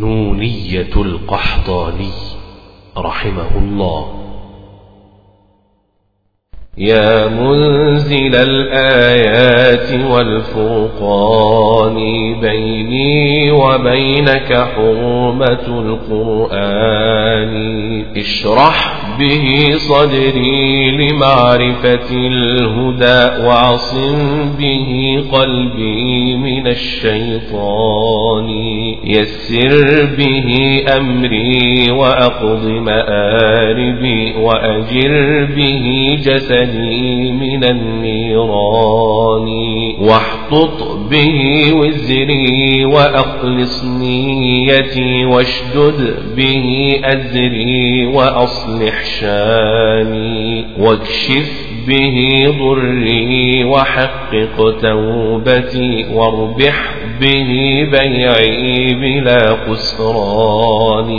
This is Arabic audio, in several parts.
نونية القحطاني رحمه الله. يا منزل الآيات والفرقان بيني وبينك حرمة القرآن. اشرح به صدري لمعرفة الهدى وعصم به قلبي من الشيطان. يسر به أمري وأقض مآربي وأجر به جسدي من النيران. واحطط به وزري وأخلص نيتي واشدد به أزري وأصلح شاني واكشف به ضري وحقق توبتي واربح به بيعي بلا خسران.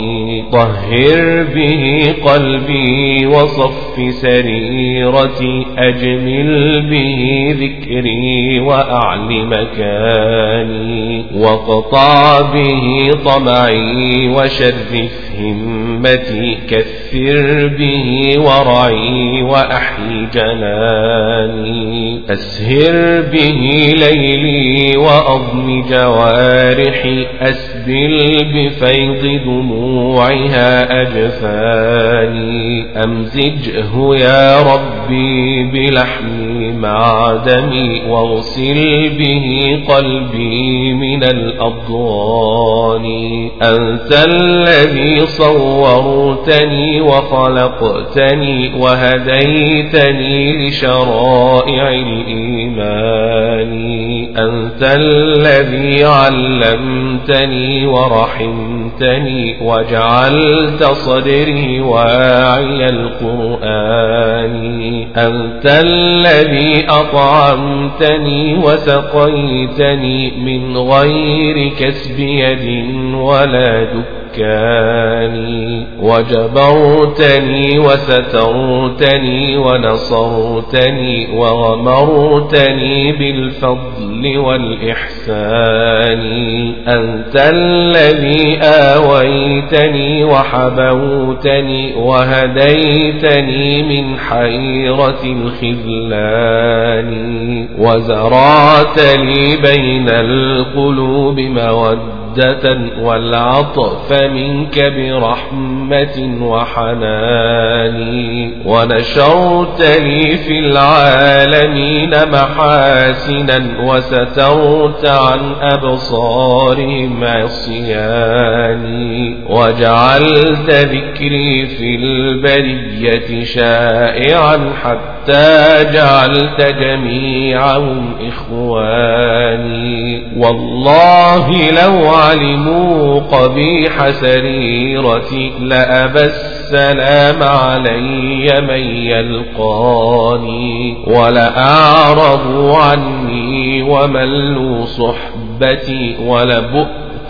طهر به قلبي وصف سريرتي أجمل به ذكري وأعل مكاني. وقطع به طمعي وشرف همتي كثر به ورعي وأحي جناني أسهر به ليلي وأضم جوارحي. أسبل بفيض دموعها أجفاني. أمزجه يا ربي بلحمي مع دمي واغسل به قلبي من الأضغان. أنت الذي صورتني وخلقتني وهديتني لشرائع الإيمان. أنت الذي علمتني ورحمتني وجعلت صدري واعي القرآن. أنت الذي أطعمتني وسقيتني من غير كسب يد ولا دك مكاني وجبرتني وسترتني ونصرتني وغمرتني بالفضل والإحسان. أنت الذي آويتني وحبوتني وهديتني من حيرة الخذلان. وزرعت لي بين القلوب مودة مودة والعطف منك برحمة وحنان. ونشرت لي في العالمين محاسنا وسترت عن أبصارهم عصياني وجعلت ذكري في البرية شائعا حتى جعلت جميعهم إخواني. والله لو علموا قبيح سريرتي لأبى السلام علي من يلقاني ولأعرضوا عني وملوا صحبتي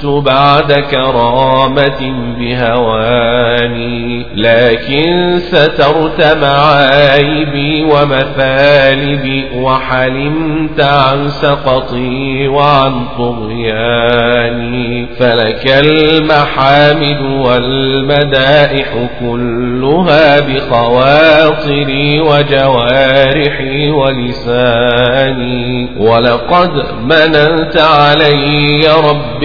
بعد كرامة بهواني لكن سترت معايبي ومثالبي وحلمت عن سقطي وعن طغياني. فلك المحامد والمدائح كلها بخواطري وجوارحي ولساني. ولقد مننت علي رب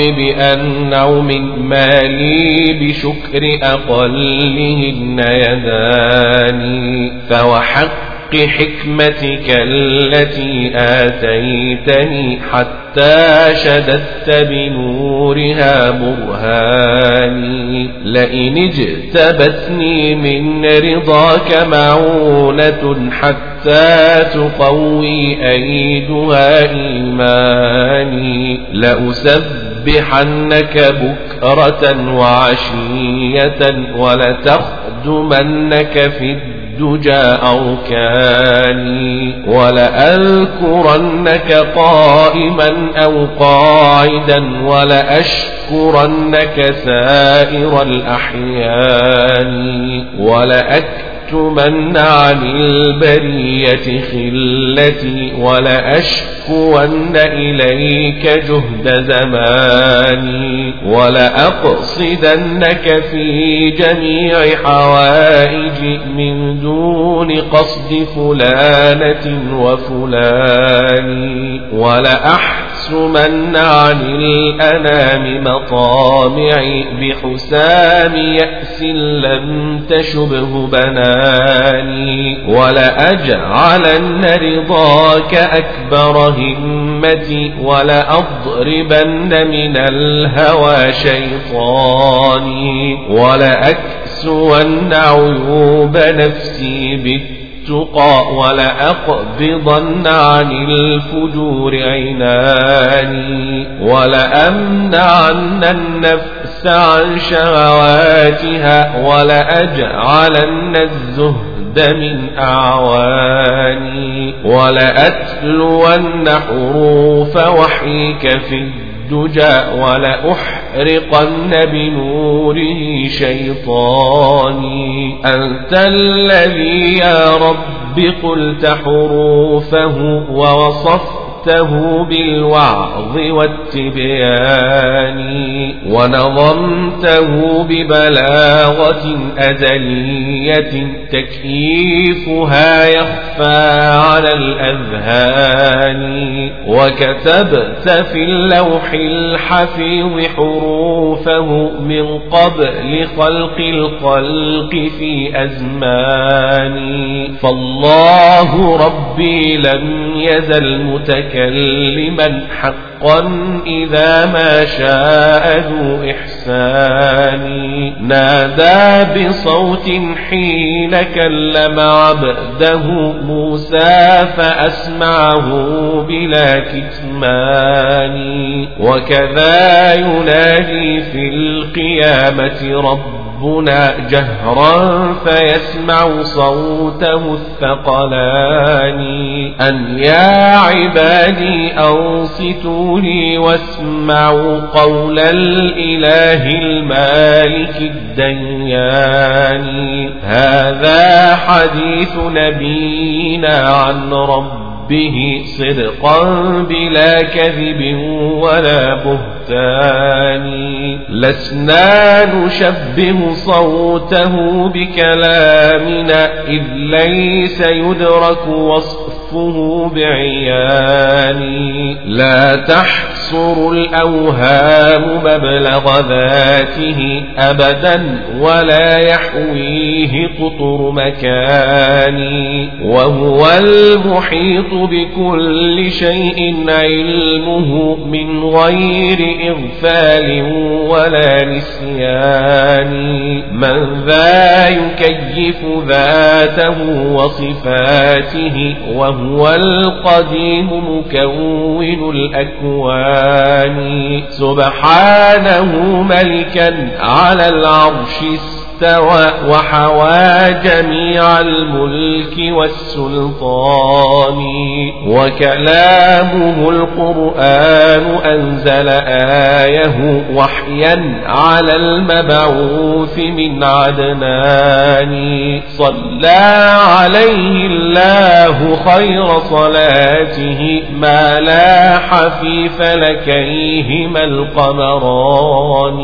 بأنعم مالي بشكر أقلهن يداني فوحق حكمتك التي آتيتني حتى شددت بنورها برهاني. لئن اجتبتني من رضاك معونة حتى تقوي أيدها إيماني. لأسبحنك بكرة وعشية ولتخدمنك في الدجى أركاني ولأذكرنك قائما أو قاعدا ولأشكرنك سائر الأحيان ولأكثر لأكتمن عن البرية خلتي ولأشكون إليك جهد زماني ولأقصدنك في جميع حوائجي من دون قصد فلانة وفلان ولأحسمن عن الأنام مطامعي بحسام يأس لم تشبه بناني ولأجعلن رضاك أكبر همتي ولأضربن من الهوى شيطاني ولأكسون عيوب نفسي بالتالي التقى ولأقبضن عن الفجور عناني ولأمنعن النفس عن شهواتها ولأجعلن الزهد من أعواني ولأتلون حروف وحيك في الدجى ولأحرقن بنوره شيطاني. أنت الذي يا رب قلت حروفه ووصفت وصفته بالوعظ والتبيان ونظمته ببلاغة أزلية تكييفها يخفى على الأذهان وكتبت في اللوح الحفيظ حروفه من قبل خلق الخلق في أزمان فالله ربي لم يزل متكلم متكلما حقا إذا ما شاء ذو إحسان. نادى بصوت حين كلم عبده موسى فأسمعه بلا كتمان. وكذا ينادي في القيامة رب ربنا جهرا فيسمع صوته الثقلان. أن يا عبادي أنصتوا لي واسمعوا قول الإله المالك الديان هذا حديث نبينا عن رب به صدقا بلا كذب ولا بهتان. لسنا نشبه صوته بكلامنا إذ ليس يدرك وصفه بعيان لا تحصر الأوهام مبلغ ذاته أبدا ولا يحويه قطر مكان وهو المحيط بكل شيء علمه من غير إغفال ولا نسيان من ذا يكيف ذاته وصفاته وهو القديم مكون الأكوان سبحانه ملكا على العرش استوى وحوى جميع الملك والسلطان. وكلامه القرآن أنزل آية وحيا على المبعوث من عدنان. صلى عليه الله خير صلاته ما لاح في فلكيهما القمران.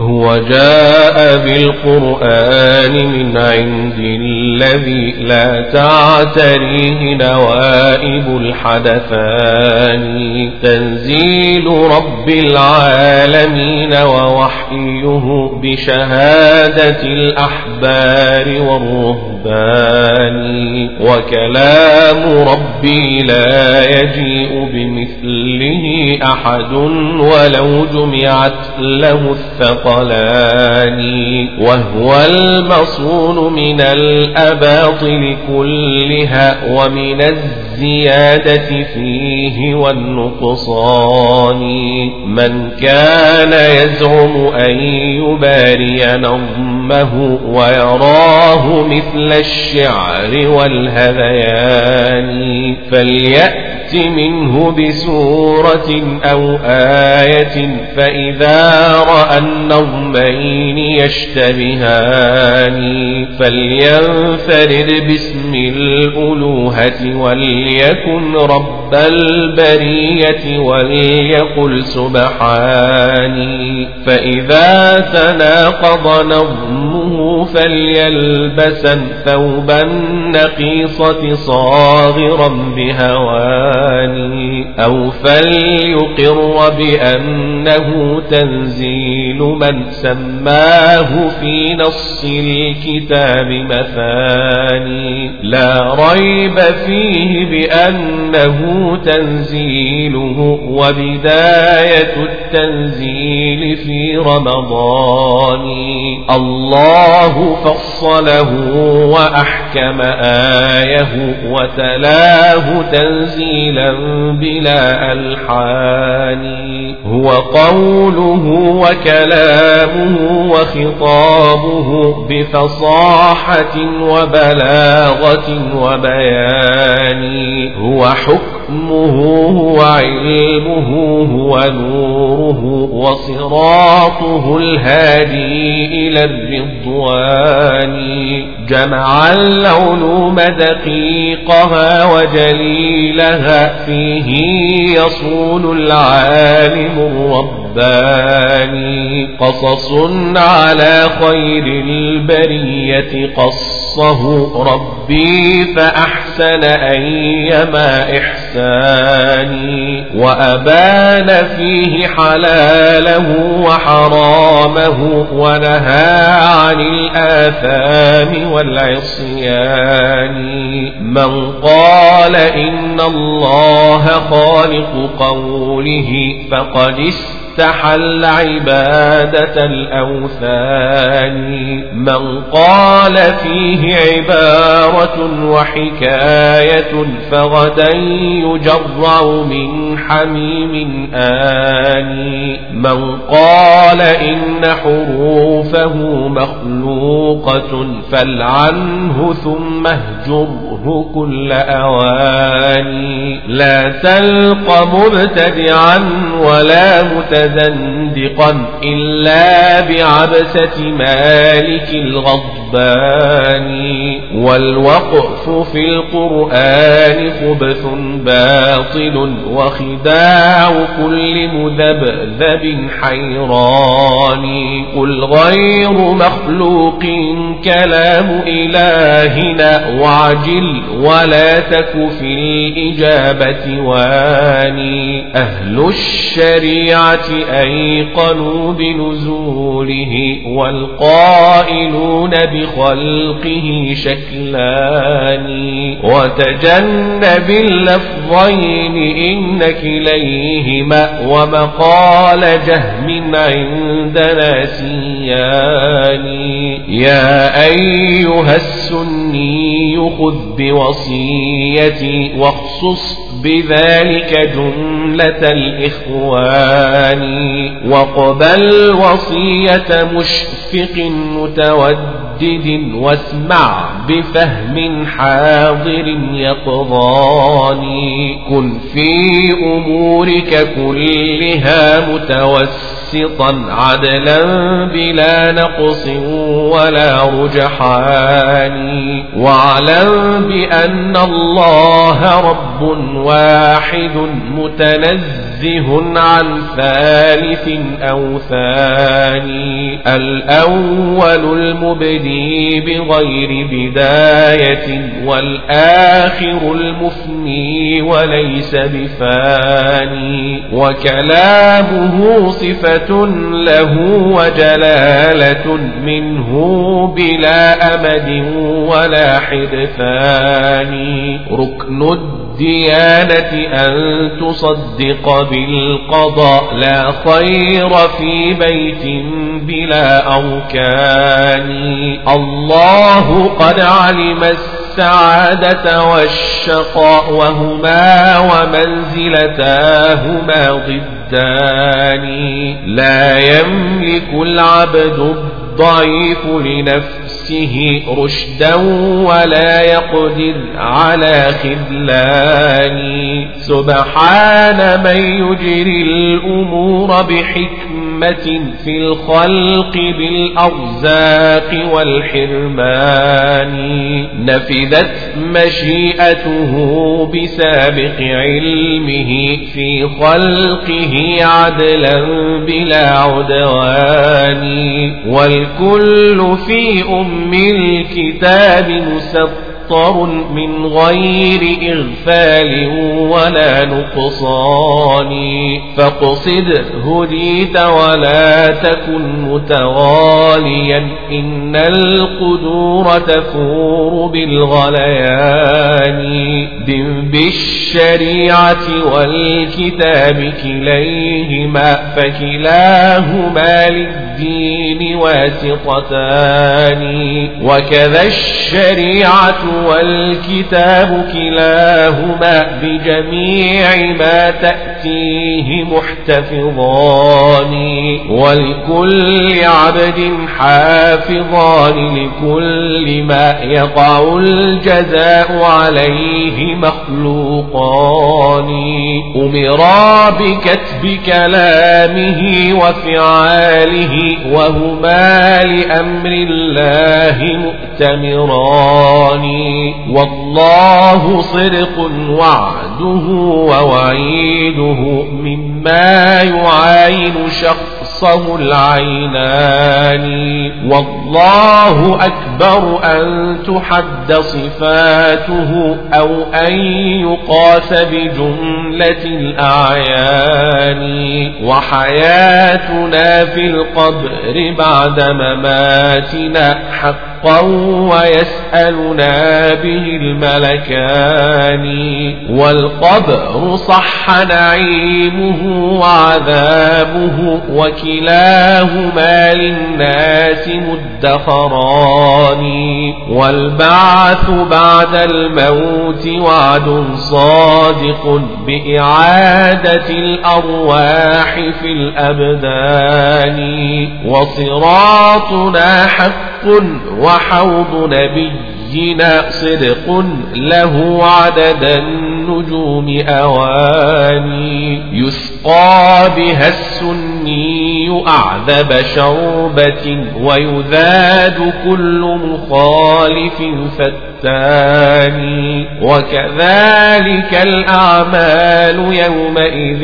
هو جاء بالقرآن القرآن من عند الذي لا تعتريه نوائب الحدثان. تنزيل رب العالمين ووحيه بشهادة الأحبار والرهبان. وكلام ربي لا يجيء بمثله أحد ولو جمعت له الثقلان. وهو المصون من الأباطل كلها ومن الزيادة فيه والنقصان. من كان يزعم أن يباري نظم نظمه ويراه مثل الشعر والهذيان. فليأت منه بسورة أو آية فإذا رأى النظمين يشتبهان. فلينفرد باسم الألوهة وليكن رب البرية وليقل سبحاني فإذا تناقض نظمه فليلبسا ثوبا نقيصة صاغرا بهواني أو فليقر بأنه تنزيل من سماه في نص الكتاب مثاني. لا ريب فيه بأنه تنزيله وبداية التنزيل في رمضان. الله فصله وأحكم آيه وتلاه تنزيلا بلا ألحان. هو قوله وكلامه وخطابه بفصاحة وبلاغة وبيان. هو حكمه هو علمه هو نوره وصراطه الهادي إلى الرضوان جمع العلوم دقيقها وجليلها فيه يصول العالم الرباني قصص على خير البرية قصه ربي فأحسن أيما إحساني وأبان فيه حلاله وحرامه ونهى عن الآثام والعصيان. من قال إن الله خالق قوله فقد استمع استحل عبادة الأوثان. من قال فيه عبارة وحكاية فغدا يجرع من حميم آني من قال إن حروفه مخلوقة فالعنه ثم اهجره كل أواني لا تلق مبتدعا ولا متدعا متزندقا إلا بعبسة مالك الغضبان والوقف في القرآن خبث باطل وخداع كل مذبذب حيران قل غير مخلوق كلام إلهنا وعجل ولا تك في الإجابة واني أهل الشريعة أيقنوا بنزوله والقائلون بخلقه شكلان. وتجنب اللفظين إن كليهما ومقال جهم عندنا سيان. يا أيها السني خذ بوصيتي واخصص بذلك جملة الإخوان. وقبل وصية مشفق متودد واسمع بفهم حاضر يقضاني كن في أمورك كلها متوسل متوسطا عدلا بلا نقص ولا رجحان واعلم بأن الله رب واحد متنزه عن ثالث أو ثاني الأول المبدي بغير بداية والآخر المفني وليس بفاني وكلامه صفة له وجلالة منه بلا أمد ولا حدثان. ركن الديانة أن تصدق بالقضاء لا خير في بيت بلا أركان. الله قد علم السعادة والشقاء وهما ومنزلتاهما ضدان. لا يملك العبد الضعيف لنفسه رشدا ولا يقدر على خذلان. سبحان من يجري الأمور بحكمة في الخلق بالأرزاق والحرمان. نفذت مشيئته بسابق علمه في خلقه عدلا بلا عدوان. والكل في أم الكتاب مسطر مفطر من غير إغفال ولا نقصان. فاقصد هديت ولا تكن متغاليا. إن القدور تفور بالغليان. دم بالشريعة والكتاب كليهما فكلاهما للدين واسطتان. وكذا الشريعة والكتاب كلاهما بجميع ما تأتيه محتفظان. ولكل عبد حافظان لكل ما يقع الجزاء عليه مخلوقان. أمرا بكتب كلامه وفعاله وهما لأمر الله مؤتمران. والله صدق وعده ووعيده. مما يعاين شخصه العينان والله أكبر أن تحد صفاته أو أن يقاس بجملة الأعيان وحياتنا في القبر بعد مماتنا حقا ويسألنا به الملكان والقبر صح نعيمه وعذابه وكلاهما للناس مدخران والبعث بعد الموت وعد صادق بإعادة الأرواح في الأبدان وصراطنا حق وحوض نبينا صدق له عدد النجوم أواني يسقى بها السني أعذب شربة ويذاد كل مخالف فتان وكذلك الأعمال يومئذ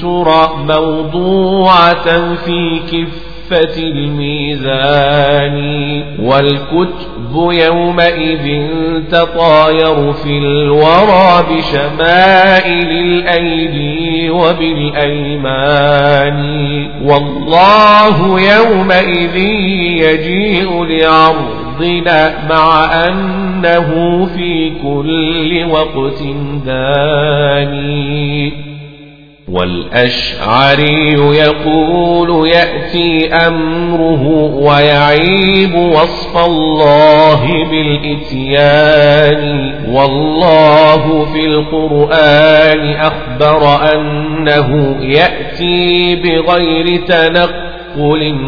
ترى موضوعة في كفة كفة الميزان والكتب يومئذ تطاير في الورى بشمائل الأيدي وبالأيمان. والله يومئذ يجيء لعرضنا مع أنه في كل وقت داني. والأشعري يقول يأتي أمره ويعيب وصف الله بالإتيان. والله في القرآن أخبر أنه يأتي بغير تنقل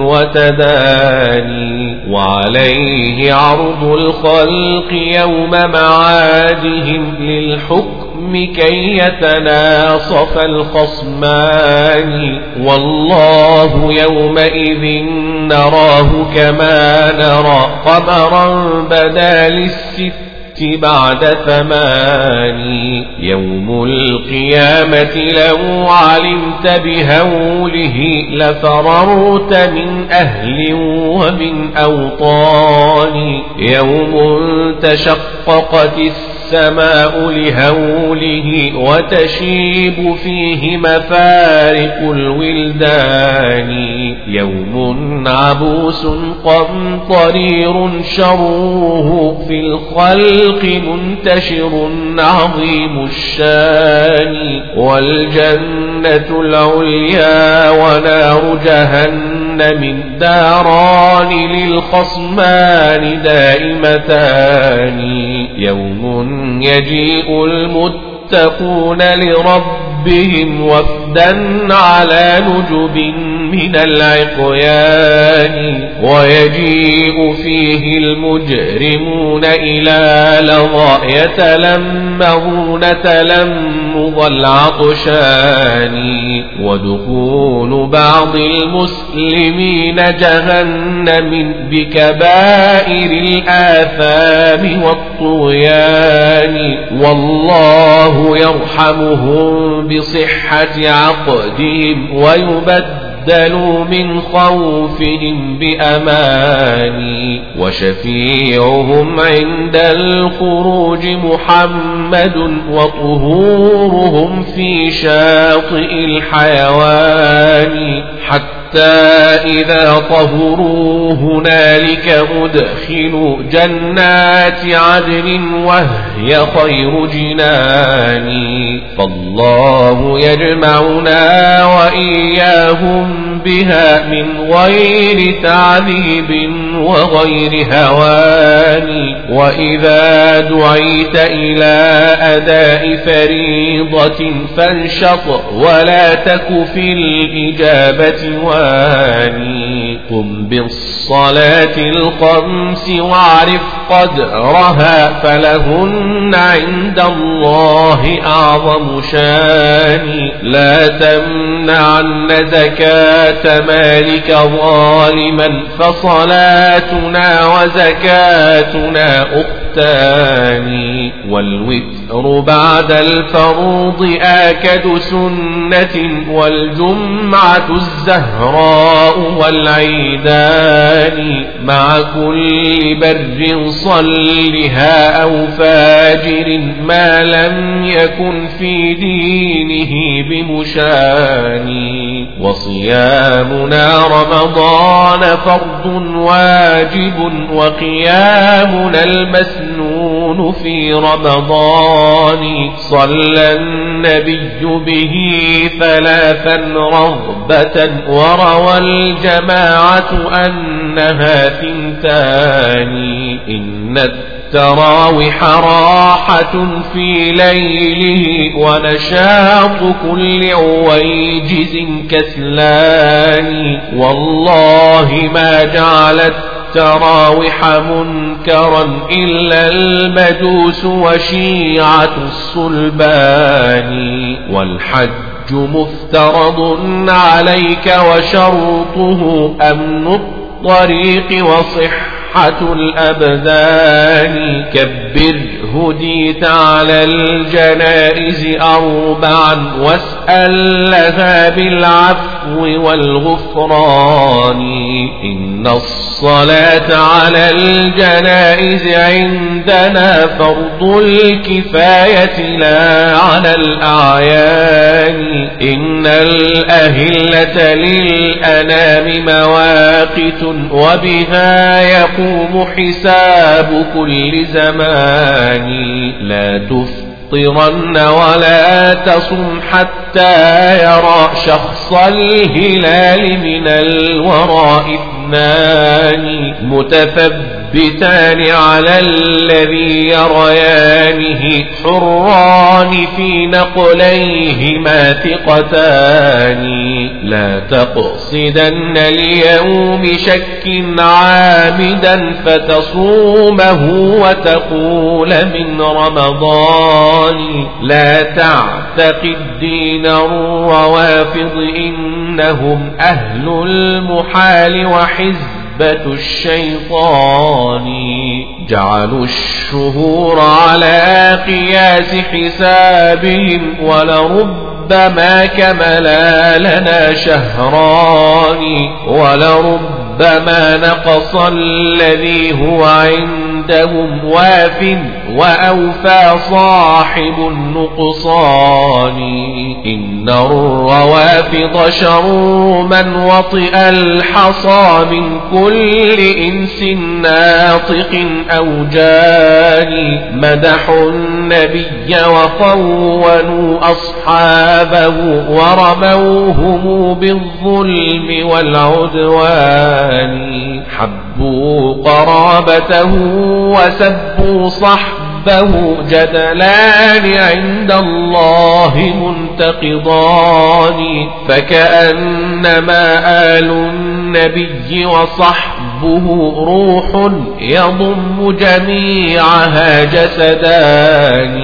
وتداني وعليه عرض الخلق يوم معادهم للحكم كي يتناصف الخصمان. والله يومئذ نراه كما نرى قمرا بدا للست بعد ثمان يوم القيامة لو علمت بهوله لفررت من أهل ومن أوطان يوم تشققت السماء السماء لهوله وتشيب فيه مفارق الولدان. يوم عبوس قمطرير شروه في الخلق منتشر عظيم الشان. والجنة العليا ونار جهنم داران للخصمان دائمتان. يوم يجيء المتقون لرب ربهم وفدا على نجب من العقيان ويجيء فيه المجرمون إلى لظى يتلمهون تلمض العطشان ودخول بعض المسلمين جهنم بكبائر الآثام والطغيان والله يرحمهم بصحة عقدهم ويبدل بدلوا من خوفهم بأماني وشفيعهم عند الخروج محمد وطهورهم في شاطئ الحيوان حتى حتى إذا طهروا هنالك أدخلوا جنات عدن وهي خير جنان. فالله يجمعنا وإياهم بها من غير تعذيب وغير هوان. وإذا دعيت إلى أداء فريضة فانشط ولا تك في الإجابة واني قم بالصلاة الخمس واعرف قدرها فلهن عند الله أعظم شان. لا تمنعن زكاة مالك ظالما فصلاتنا وزكاتنا أختان والوتر بعد الفروض آكد سنة والجمعة الزهراء والعيدان مع كل بر صلها أو فاجر ما لم يكن في دينه بمشان. وصيامنا رمضان فرض واجب وقيامنا المسنون في رمضان. صلى النبي به ثلاثا رغبة وروى الجماعة أنها ثنتان إن التراوح راحة في ليله ونشاط كل عويجز كسلان والله ما جعلت التراوح منكرا إلا المجوس وشيعة الصلبان والحج مفترض عليك وشرطه أمن الطريق وصحة صحة الأبدان كبر هديت على الجنائز أربعا واسأل لها بالعفو والغفران. إن الصلاة على الجنائز عندنا فرض الكفاية لا على الأعيان. إن الأهلة للأنام مواقت وبها يقول يقوم حساب كل زمان لا تفطرن ولا تصم حتى يرى شخص الهلال من الوراء اثنان متثبتان على الذي يريانه حران في نقليهما ثقتان. لا تقصدن اليوم شك عامدا فتصومه وتقول من رمضان. لا تعتقد دين الروافض إنهم أهل المحال وحزبة الشيطان. جعلوا الشهور على قياس حسابهم ولرب ربما كملا لنا شهران. ولربما نقص الذي هو عندهم واف وأوفى صاحب النقصان. إن الروافض شر من وطئ الحصى من كل إنس ناطق أو جاني مدحوا النبي وخونوا أصحابه ورموهم بالظلم والعدوان. حبوا قرابته وسبوا صحبه صحبه جدلان عند الله منتقضان فكأنما آل النبي وصحبه روح يضم جميعها جسدان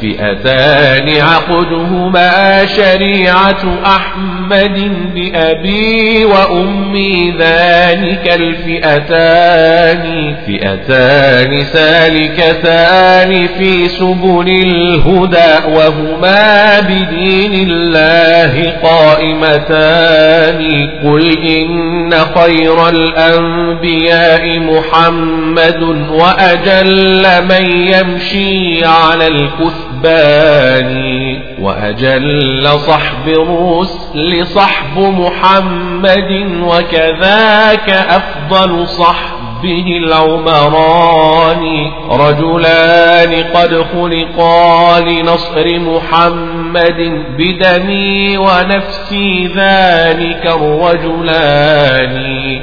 فئتان عقدهما شريعة أحمد بأبي وأمي ذلك الفئتان فئتان سالكتان في سبل الهدى وهما بدين الله قائمتان. قل إن خير الأنبياء محمد وأجل من يمشي على الكثبان. وأجل صحب الرسل صحب محمد وكذاك أفضل صحب به العمران رجلان قد خلقا لنصر محمد بدمي ونفسي ذلك الرجلان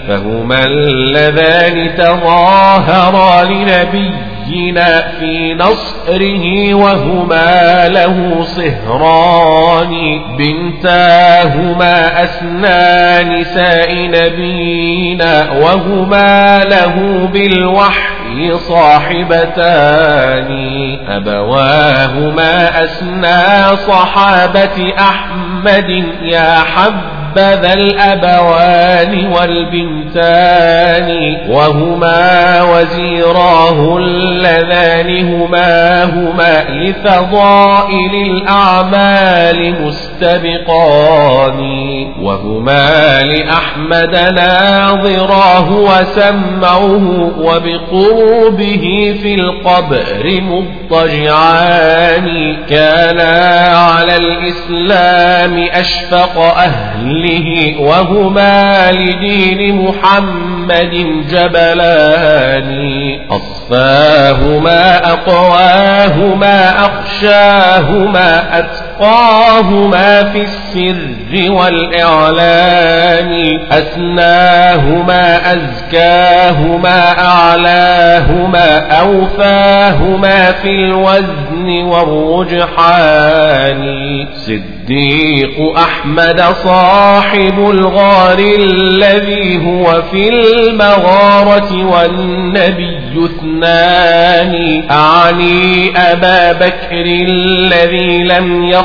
فهما اللذان تظاهرا لنبي نبينا في نصره وهما له صهران بنتاهما أسنى نساء نبينا وهما له بالوحي صاحبتان أبواهما أسنى صحابة أحمد يا حب حبذا الأبوان والبنتان وهما وزيراه اللذان هما هما لفضائل الأعمال مستبقان وهما لأحمد ناظراه وسمعه وبقربه في القبر مضطجعان كانا على الإسلام أشفق أهل قوله وهما لدين محمد جبلان. أصفاهما أقواهما أخشاهما أتقاهما في السر والإعلان أسناهما أزكاهما أعلاهما أوفاهما في الوزن والرجحان. صديق أحمد صاحب الغار الذي هو في المغارة والنبي اثنان. أعني أبا بكر الذي لم يخطئ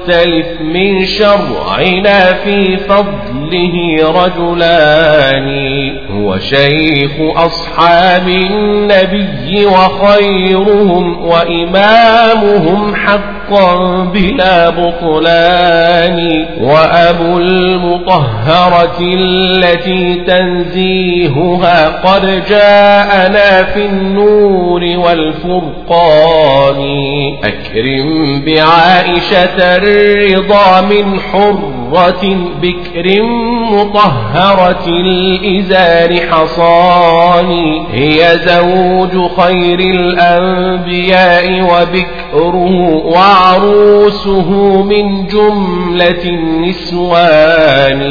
يختلف من شرعنا في فضله رجلان. هو شيخ أصحاب النبي وخيرهم وإمامهم حقا بلا بطلان. وأبو المطهرة التي تنزيهها قد جاءنا في النور والفرقان. أكرم بعائشة الرضا من حرة بكر مطهرة الإزار حصان. هي زوج خير الأنبياء وبكره وعروسه من جملة النسوان.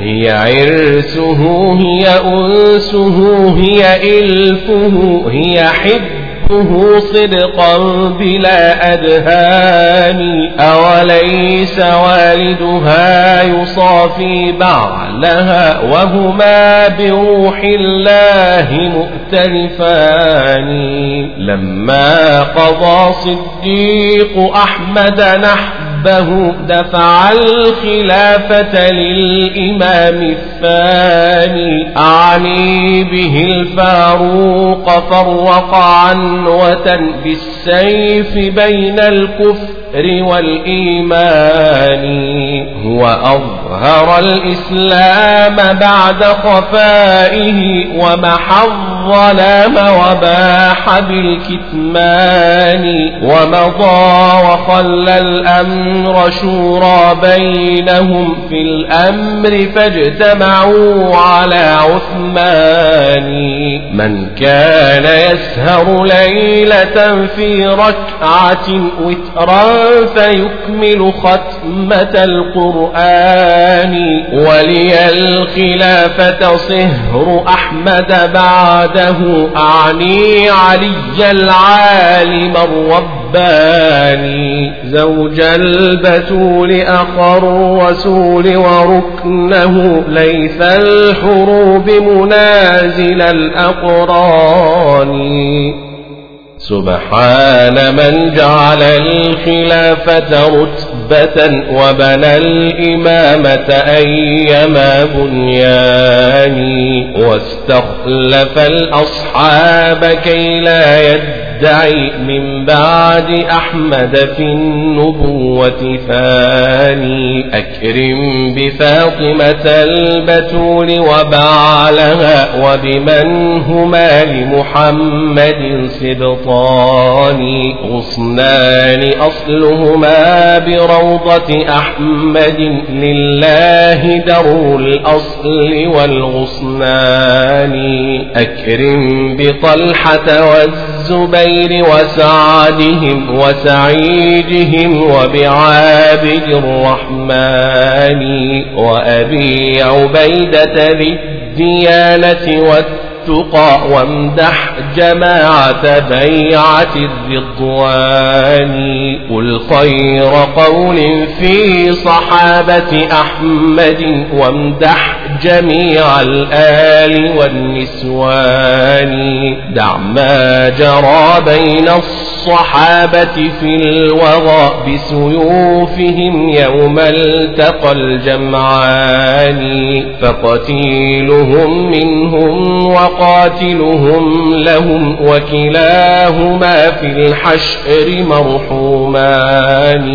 هي عرسه هي أنسه هي إلفه هي حب حقه صدقا بلا أدهان. أوليس والدها يصافي بعلها وهما بروح الله مؤتلفان. لما قضى صديق أحمد نحو ربه دفع الخلافة للإمام الثاني. أعني به الفاروق فرق عنوة بالسيف بين الكفر والإيمان. هو أظهر الإسلام بعد خفائه ومحى الظلام وباح بالكتمان ومضى وخلى الأمر شورى بينهم في الأمر فاجتمعوا على عثمان. من كان يسهر ليلة في ركعة وترا فيكمل ختمة القرآن. ولي الخلافة صهر أحمد بعده أعني علي العالم الرباني. زوج البتول أخا الرسول وركنه ليس الحروب منازل الأقران. سبحان من جعل الخلافة رتبة وبنى الإمامة أيما بنيان واستخلف الأصحاب كي لا يد يدعي من بعد أحمد في النبوة ثاني. أكرم بفاطمة البتول وبعلها وبمن هما لمحمد سبطان غصنان أصلهما بروضة أحمد لله در الأصل والغصنان أكرم بطلحة والزبير وسعدهم وسعيدهم وبعابد الرحمن. وأبي عبيدة ذي الديانة التقى وامدح جماعة بيعة الرضوان. قل خير قول في صحابة أحمد وامدح جميع الآل والنسوان. دع ما جرى بين الصحابة في الوغى بسيوفهم يوم التقى الجمعان. فقتيلهم منهم وقاتلهم لهم وكلاهما في الحشر مرحومان.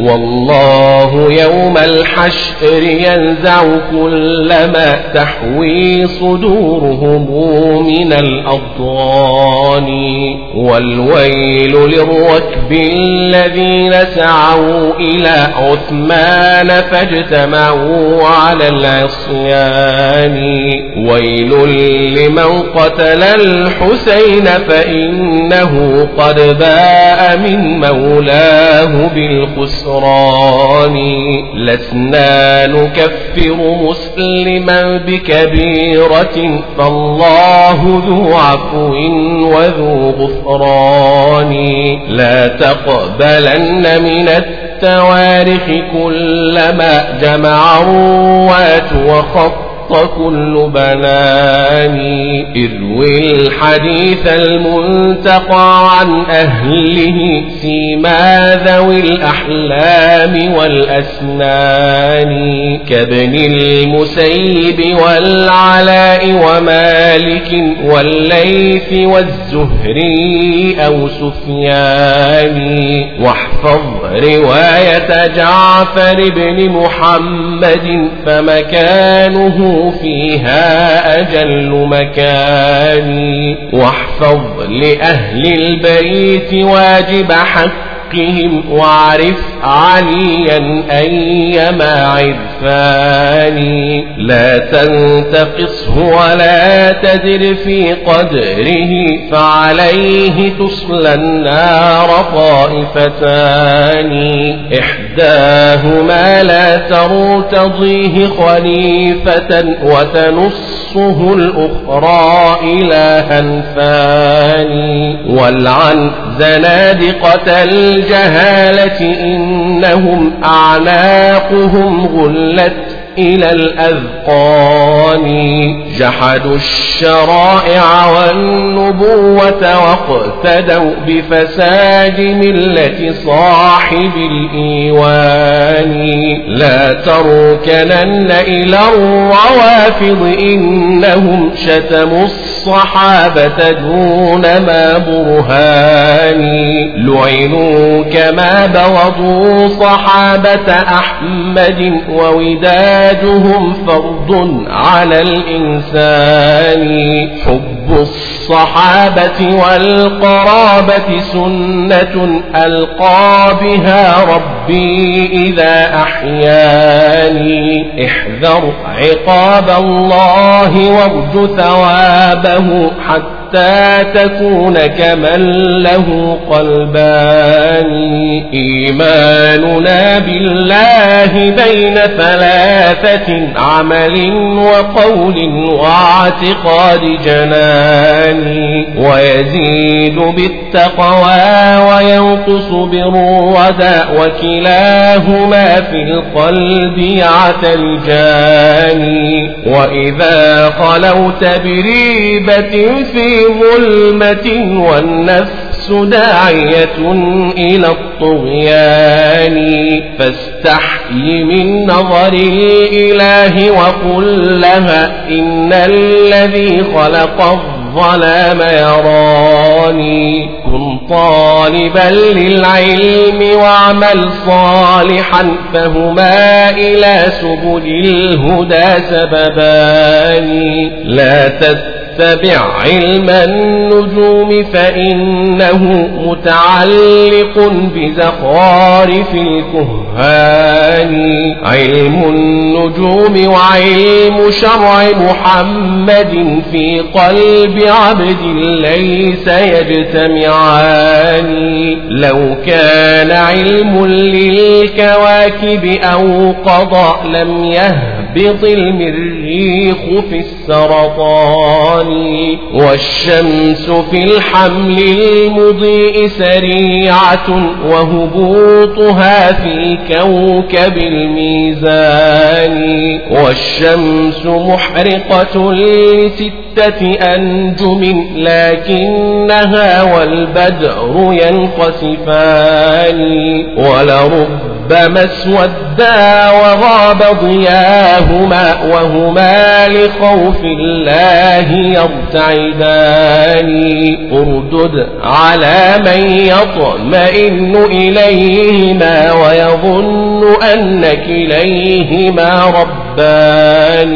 والله يوم الحشر ينزع كل ما تحوي صدورهم من الأضغان. والويل للركب الذين سعوا إلى عثمان فاجتمعوا على العصيان. ويل لمن قتل الحسين فإنه قد باء من مولاه بالخسران لسنا نكفر مسلما بكبيرة فالله ذو عفو وذو غفران لا تقبلن من التواريخ كلما جمع روات وخط كل بناني اروي الحديث المنتقى عن أهله سيما ذوي الأحلام والأسنان كابن المسيب والعلاء ومالك والليث والزهري أو سفيان. واحفظ رواية جعفر بن محمد فمكانه فيها أجل مكاني واحفظ لأهل البيت واجب حق حقهم واعرف عليا أيما عرفاني لا تنتقصه ولا تدر في قدره فعليه تصلى النار طائفتان. إحداهما لا ترتضيه خليفة وتنصه الأخرى إلها فاني والعن زنادقة الجهالة إنهم أعناقهم غلت. إلى الأذقان جحدوا الشرائع والنبوة واقتدوا بفساد ملة صاحب الإيوان. لا تركنن إلى الروافض إنهم شتموا الصحابة دون ما برهان. لعنوا كما بغضوا صحابة أحمد ووداد زواجهم فرض على الإنسان. حب الصحابة والقرابة سنة ألقى بها ربي إذا أحياني. احذر عقاب الله وارج ثوابه حتى حتى تكون كمن له قلبان. إيماننا بالله بين ثلاثة عمل وقول واعتقاد جنان. ويزيد بالتقوى وينقص بالردى وكلاهما في القلب يعتلجان وإذا خلوت بريبة في ظلمة والنفس داعية إلى الطغيان فاستحي من نظر الإله وقل لها إن الذي خلق الظلام يراني كن طالبا للعلم واعمل صالحا فهما إلى سبل الهدى سببان لا تتبع علم النجوم فإنه متعلق بزخارف الكهان. علم النجوم وعلم شرع محمد في قلب عبد ليس يجتمعان. لو كان علم للكواكب أو قضاء لم يهبط المريخ في السرطان. والشمس في الحمل المضيء سريعة وهبوطها في كوكب الميزان والشمس محرقة لستة أنجم لكنها والبدر ينقصفان ولربما اسودا وغاب ضياهما وهما لخوف الله يرتعدان. اردد على من يطمئن إليهما ويظن أن كليهما ربان.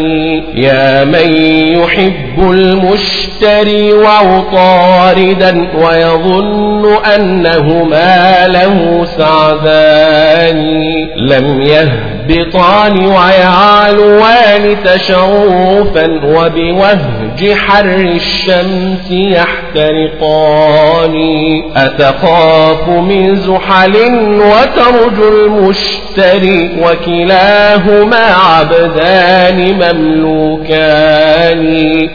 يا من يحب المشتري وعطاردا ويظن أنهما له سعدان. لم يهبطان ويعلوان تشوفا وبوهج حر الشمس يحترقان. أتخاف من زحل وترجو المشتري وكلاهما عبدان مملوكان.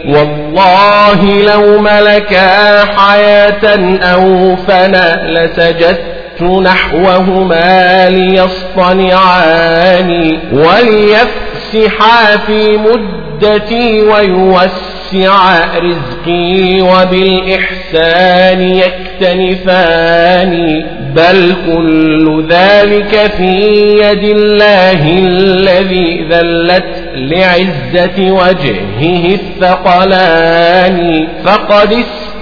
والله لو ملكا حياة أو فنا لسجدت نحوهما ليصطنعان وليفسحا في مدتي ويوسع رزقي وبالإحسان يكتنفان. بل كل ذلك في يد الله الذي ذلت لعزة وجهه الثقلان. فقد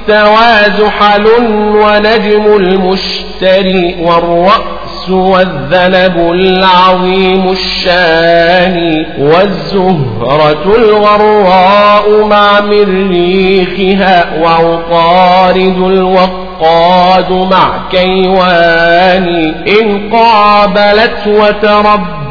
استوى زحل ونجم المشتري والرأس والذنب العظيم الشان والزهرة الغراء مع مريخها وعطارد الوقاد مع كيوان إن قابلت وتربعت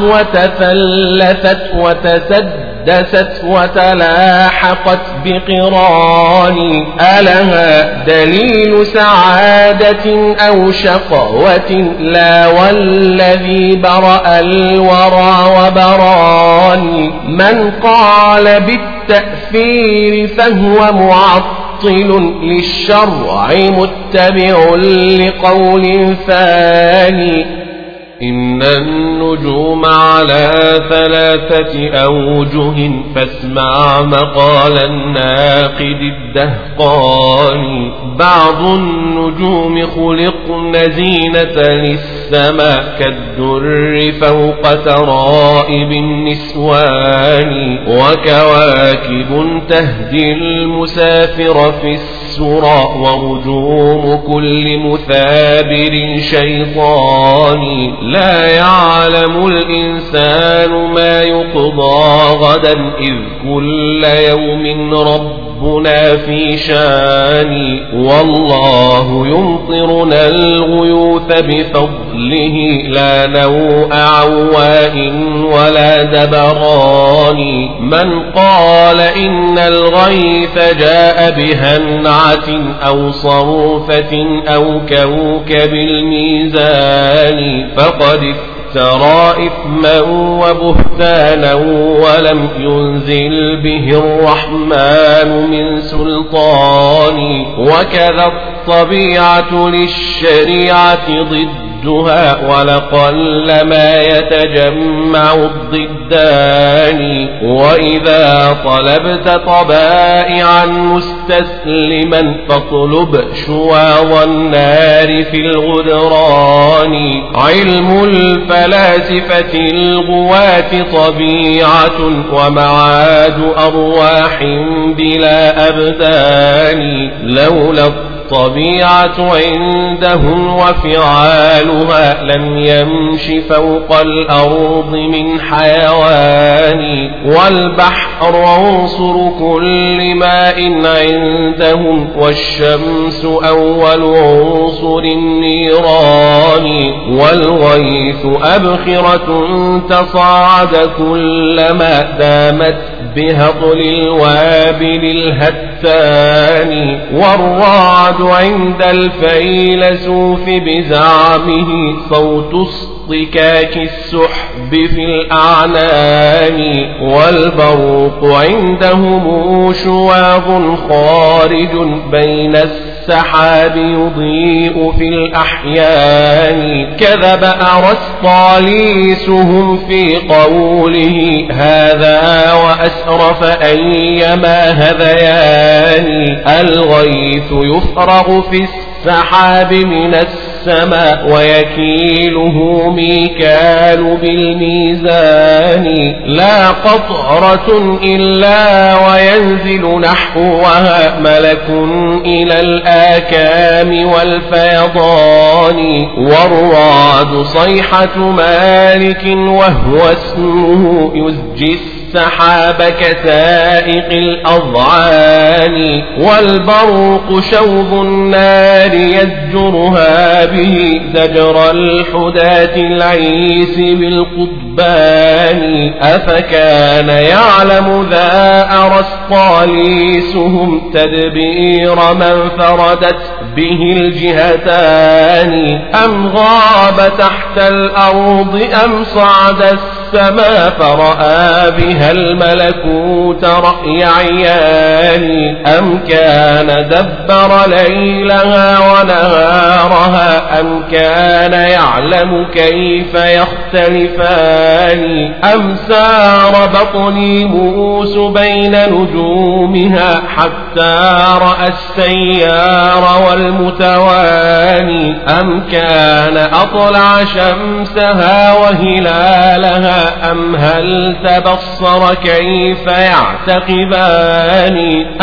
وتثلثت وتسدت تحدثت وتلاحقت بقران ألها دليل سعادة أو شقوة لا والذي برأ الورى وبراني من قال بالتأثير فهو معطل للشرع متبع لقول ثاني إن النجوم على ثلاثة أوجه فاسمع مقال الناقد الدهقان بعض النجوم خلقن زينة للسماء كالدر فوق ترائب النسوان وكواكب تهدي المسافر في السرى ورجوم كل مثابر شيطان لا يعلم الإنسان ما يقضى غدا إذ كل يوم رب ربنا في شان والله يمطرنا الغيوث بفضله لا نوء عواء ولا دبران. من قال إن الغيث جاء بهنعة أو صروفة أو كوكب الميزان فقد افترى إثما وبهتانا ولم ينزل به الرحمن من سلطان وكذا الطبيعة للشريعة ضد ضدها ولقل ما يتجمع الضدان. وإذا طلبت طبائعا مستسلما فاطلب شواظ النار في الغدران. علم الفلاسفة الغواة طبيعة ومعاد أرواح بلا أبدان. لولا الطبيعة عندهم وفعالها لم يمش فوق الأرض من حيوان والبحر عنصر كل ماء عندهم والشمس أول عنصر النيران والغيث أبخرة تصاعد كلما دامت بهطل الوابل الهتان والرعد عند الفيلسوف بزعمه صوت اصطكاك السحب في الأعنان والبرق عندهم شواظ خارج بين السحاب يضيء في الأحيان. كذب أرسطاليسهم في قوله هذا وأسرف أيما هذيان. الغيث يفرغ في السحاب من السماء ويكيله ميكال بالميزان لا قطرة إلا وينزل نحوها ملك إلى الآكام والفيضان والرعد صيحة مالك وهو اسمه يزجي السحاب كسائق الأضعان والبرق شوظ النار يزجرها به زجر الحداة العيس بالقضبان. أفكان يعلم ذا أرسطاليسهم تدبير من فردت به الجهتان. أم غاب تحت الأرض أم صعد السماء فرأى بها الملكوت رأي عيان أم كان دبر ليلها ونهارها أم كان يعلم كيف يختلفان أم سار بطني موس بين نجومها حتى رأى السيار والمتواني أم كان أطلع شمسها وهلالها أم هل تبصر كيف يعتقبان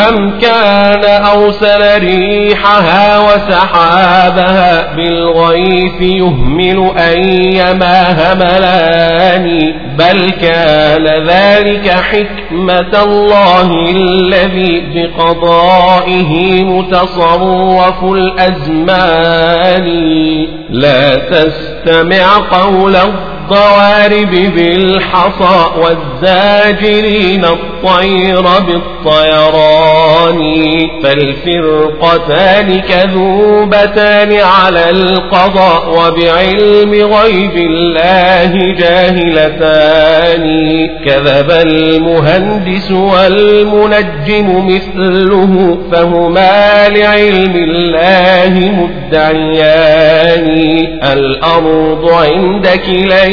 أم كان أرسل ريحها وسحابها بالغيث يهمل أيما هملان بل كان ذلك حكمة الله الذي بقضائه متصرف الأزمان لا تستمع قول الضوارب بالحصى والزاجرين الطير بالطيران فالفرقتان كذوبتان على القضاء وبعلم غيب الله جاهلتان. كذب المهندس والمنجم مثله فهما لعلم الله مدعيان. الأرض عند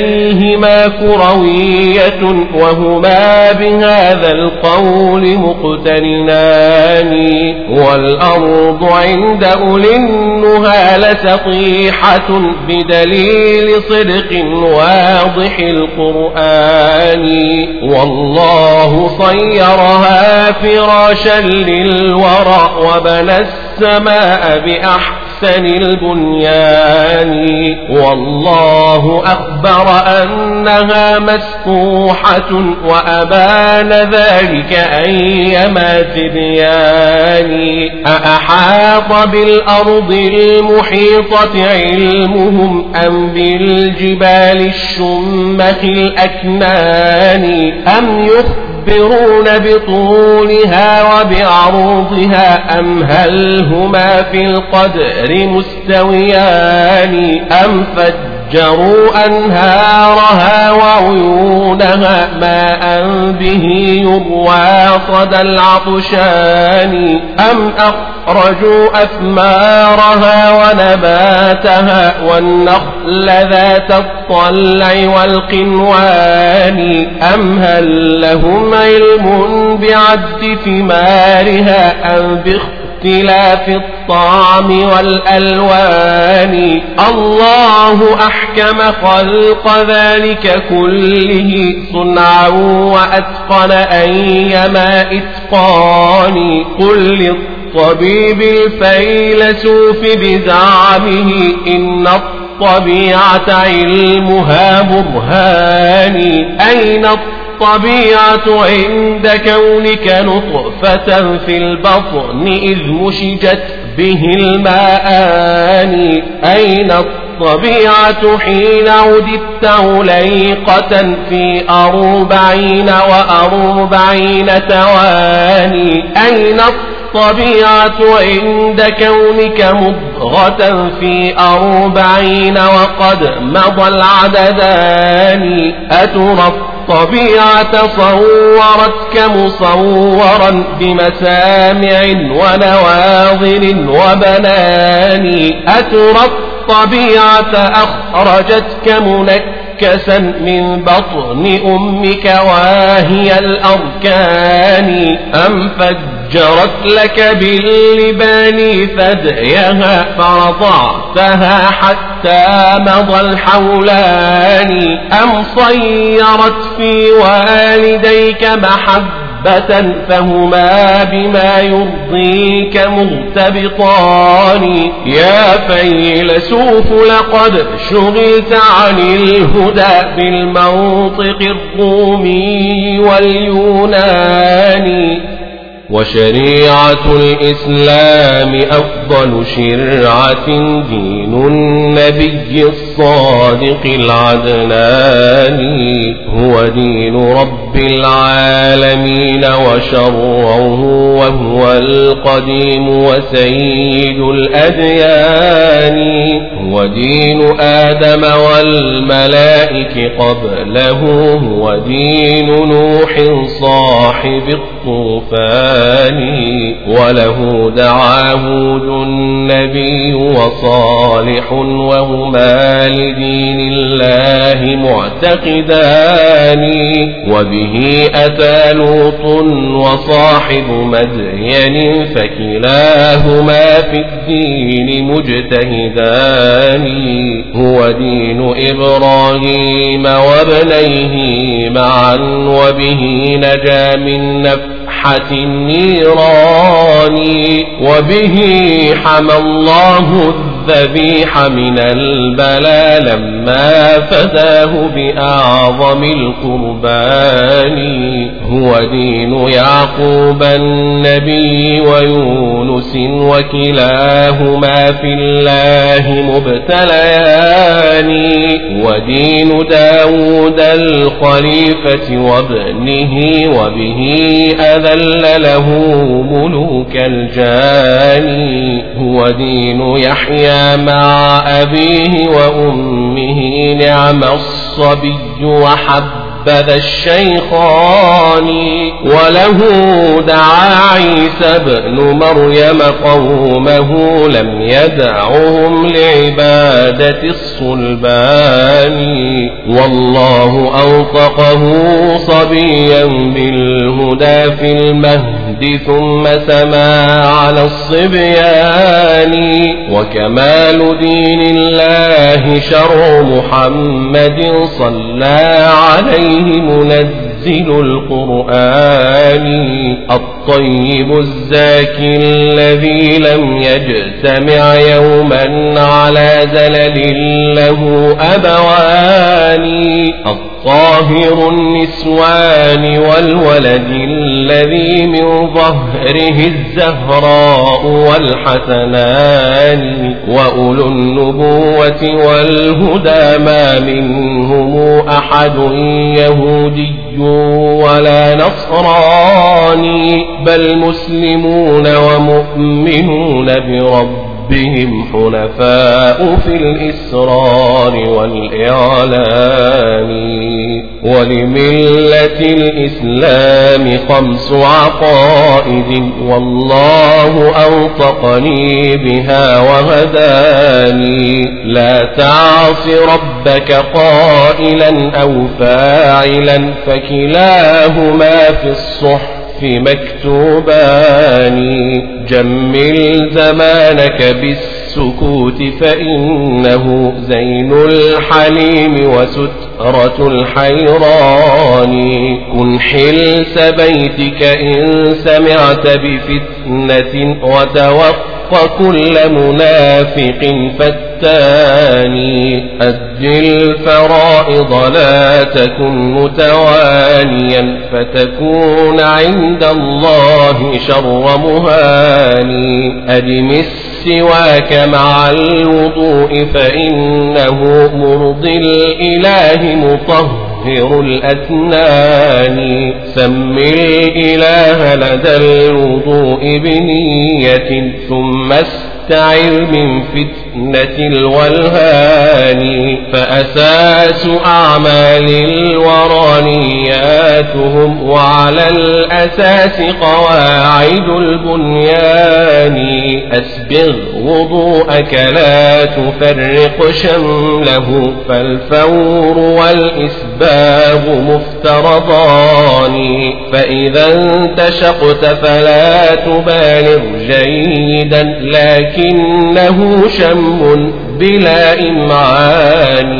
كليهما كروية وهما بهذا القول مقترنان. والأرض عند أولي النهى لسطيحة بدليل صدق واضح القرآن. والله صيرها فراشا للورى وبنى السماء بأحسن أحسن البنيان. والله أخبر أنها مسفوحة وأبان ذلك أيما تبيان. أأحاط بالأرض المحيطة علمهم أم بالجبال الشمخ الأكنان؟ أم يخبر يخبرون بطولها وبعروضها أم هل هما في القدر مستويان أم فجروا أنهارها وعيونها ماء به يروى صدى العطشان أم أخرجوا أثمارها ونباتها والنخل ذات الطلع والقنوان أم هل لهم علم بعد ثمارها أم باختلاف الطعم والألوان. الله أحكم خلق ذلك كله. صنعا وأتقن أيما إتقان. قل للطبيب الفيلسوف بزعمه إن الطبيعة علمها برهان. أين عند كونك نطفة في البطن إذ مشجت به الماءان أين الطبيعة حين عددت عليقة في أربعين وأربعين تواني أين الطبيعة عند كونك مضغة في أربعين وقد مضى العددان؟ أترى الطبيعة صورتك مصورا بمسامع ونواظر وبنان أترى الطبيعة أخرجتك منكسا من بطن أمك واهي الأركان أم فجرت لك باللبان ثديها فرضعتها حتى مضى الحولان أم صيرت في والديك محبة فهما بما يرضيك مرتبطان يا فيلسوف لقد شغلت عن الهدى بالمنطق الرومي واليوناني وشريعة الإسلام أفضل شرعة دين النبي الصادق العدناني هو دين رب العالمين وشرعه وهو القديم وسيد الأديان هو دين آدم والملائك قبله هو دين نوح صاحب الطوفان وله دعا هود النبي وصالح وهما لدين الله معتقدان وبه أتى لوط وصاحب مدين فكلاهما في الدين مجتهدان هو دين إبراهيم وابنيه معا وبه نجا من نفسه النيران وبه حمى الله الذبيح من البلا لما فداه بأعظم القربان. هو دين يعقوب النبي ويونس وكلاهما في الله مبتليان. ودين داود الخليفة وابنه وبه أذل له ملوك الجاني هو دين يحيى مع أبيه وأمه نعم الصبي وحب حبذا الشيخان وله دعا عيسى ابن مريم قومه لم يدعهم لعبادة الصلبان والله أوطقه صبيا بالهدى في المهد ثم سما على الصبيان وكمال دين الله شرع محمد صلى عليه منزل القرآن. الطيب الزاكي الذي لم يجتمع يوما على زلل له أبوان الطاهر النسوان والولد الذي من ظهره الزهراء والحسنان وأولو النبوة والهدى ما منهم أحد يهودي ولا نصراني بل مسلمون ومؤمنون برب ربهم حنفاء في الإسرار والإعلان ولملة الإسلام خمس عقائد والله أوفقني بها وهداني. لا تعص ربك قائلا أو فاعلا فكلاهما في الصحف. مكتوبان. جمل زمانك بالسكوت فإنه زين الحليم وسترة الحيران. كن حلس بيتك إن سمعت بفتنة وتوقف وكل منافق فتاني أد الفرائض لا تكن متوانيا فتكون عند الله شر مهاني أدم السواك مع الوضوء فإنه مرضي الإله مطهر طاهر الأسنان سم الإله لدى الوضوء بنية ثم استعذ من فتنة الولهان فأساس أعمال الورى نياتهم وعلى الأساس قواعد البنيان. أسبغ وضوءك لا تفرق شمله فالفور والإسباغ مفترضان. فإذا انتشقت فلا تبالغ جيدا لكنه شم بلا إمعان.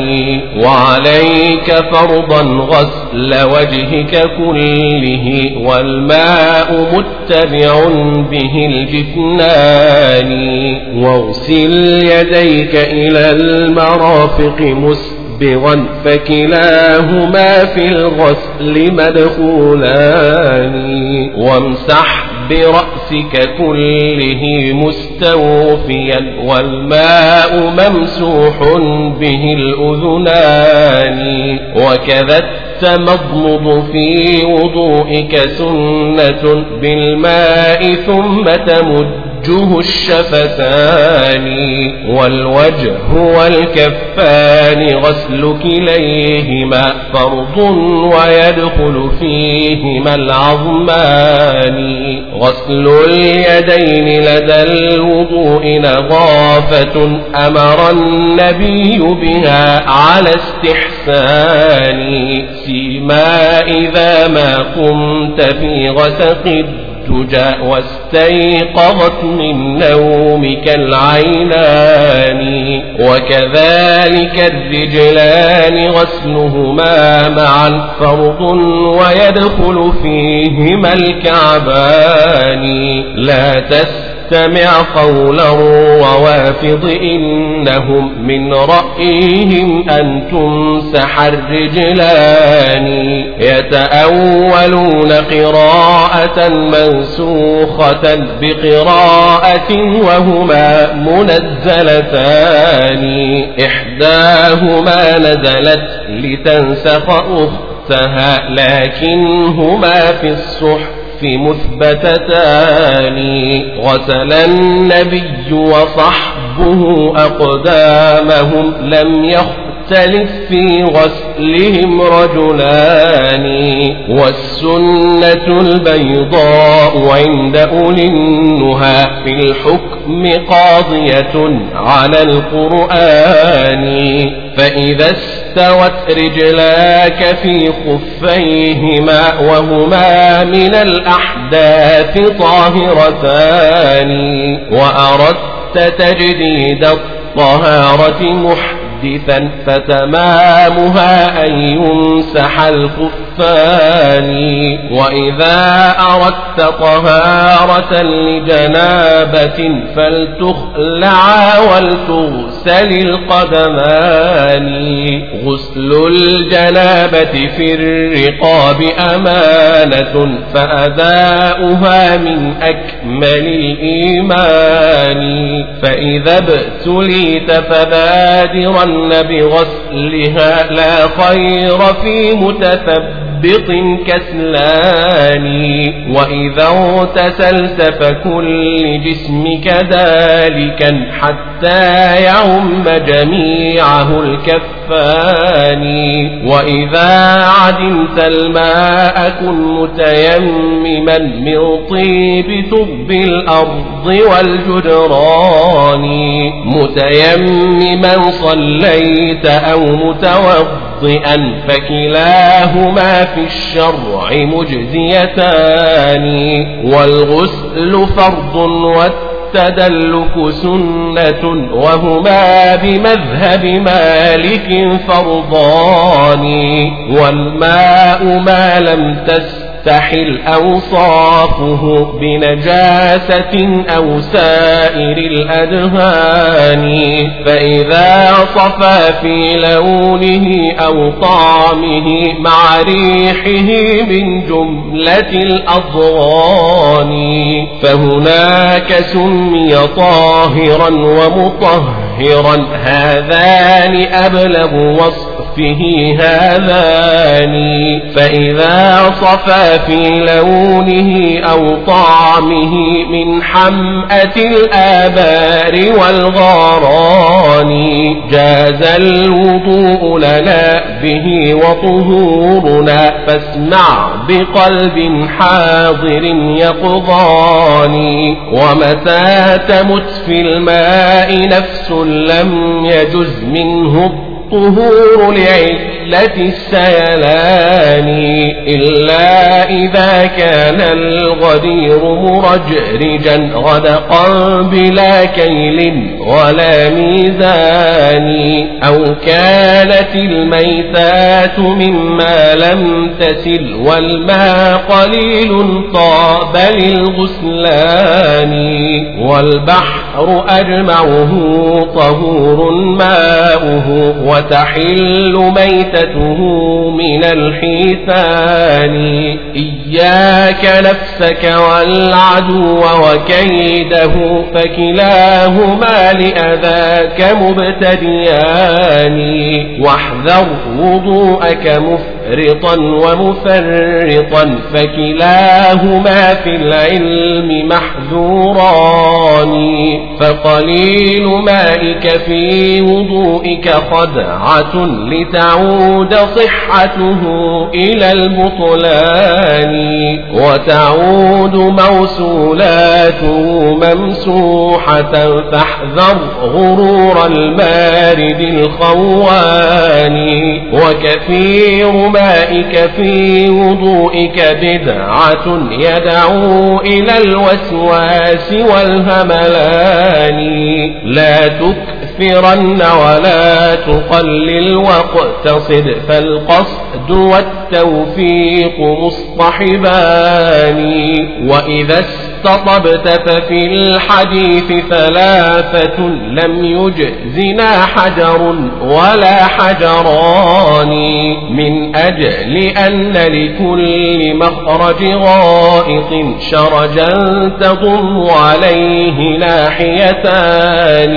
وعليك فرضا غسل وجهك كله والماء متبع به الجفنان واغسل يديك إلى المرافق مسبغا فكلاهما في الغسل مدخولان. وامسح برأسك كله مستوفيا والماء ممسوح به الأذنان وكذا التمضمض في وضوئك سنة بالماء ثم تمجه الشفتان والوجه والكفان غسل كليهما فرض ويدخل فيهما العظمان. غسل اليدين لدى الوضوء نظافة أمر النبي بها على استحسان. سيما إذا ما قمت في غسق الدجى واستيقظت من نومك العينان وكذلك الرجلان غسلهما معا فرض ويدخل فيهما الكعبان. لا تستطيع استمع قول الروافض إنهم من رأيهم أن تمسح الرجلان يتأولون قراءة منسوخة بقراءة وهما منزلتان. إحداهما نزلت لتنسخ أختها لكنهما في الصحف. مثبتتان. غسل النبي وصحبه أقدامهم. لم يختلف في غسلهم رجلان. والسنة البيضاء عند أولي النهى. في الحكم قاضية على القرآن. فإذا استوت رجلاك في خفيهما وهما من الأحداث طاهرتان وأردت تجديد الطهارة محدث محدثا فتمامها أن يمسح الخفان وإذا أردت طهارة لجنابة فلتخلع ولتغسل القدمان غسل الجنابة في الرقاب أمانة فأداؤها من أكمل الإيمان فإذا ابتليت فبادرن بغسلها لا خير في متثبت بط كسلان وإذا اغتسلت فكل جسمك ذلكا حتى يعم جميعه الكفان وإذا عدمت الماء كن متيمما من طيب ثب الأرض والجدران متيمما صليت أو متوضئا فكلاهما في الشرع مجزيتان والغسل فرض والتدلك سنة وهما بمذهب مالك فرضان والماء ما لم تس تحل أوصافه بنجاسة أو سائر الأدهان فإذا صفى في لونه أو طعمه مع ريحه من جملة الأضغان فهناك سمي طاهرا ومطهرا هذان أبلغ وصفه هذان فإذا صفى في لونه أو طعمه من حمأة الآبار والغاران جاز الوضوء لنا به وطهورنا فاسمع بقلب حاضر يقضان. ومتى تمت في الماء نفس لم يجز منه الطهور لعلة السيلان إلا إذا كان الغدير مرجرجا غدقا بلا كيل ولا ميزان أو كانت الميتات مما لم تسل والماء قليل طاب للغسلان والبحر أجمعه طهور ماؤه وتحل ميتته من الحيتان. إياك نفسك والعدو وكيده فكلاهما لأذاك مبتديان. واحذر وضوءك مفرطا ومفرطا فكلاهما في العلم محذوران. فقليل مائك في وضوئك خدعة لتعود صحته إلى البطلان. وتعود موصولاته ممسوحة فاحذر غرور المارد الخوان. وكثير مائك في وضوئك بدعة يدعو إلى الوسواس والهملان. لا تكثرن ولا تقلل واقتصد فالقصد والتوفيق مصطحبان. وإذا استطبت ففي الحديث ثلاثة لم يجزنا حجر ولا حجران. من أجل أن لكل مخرج غائط شرجا تضم عليه ناحيتان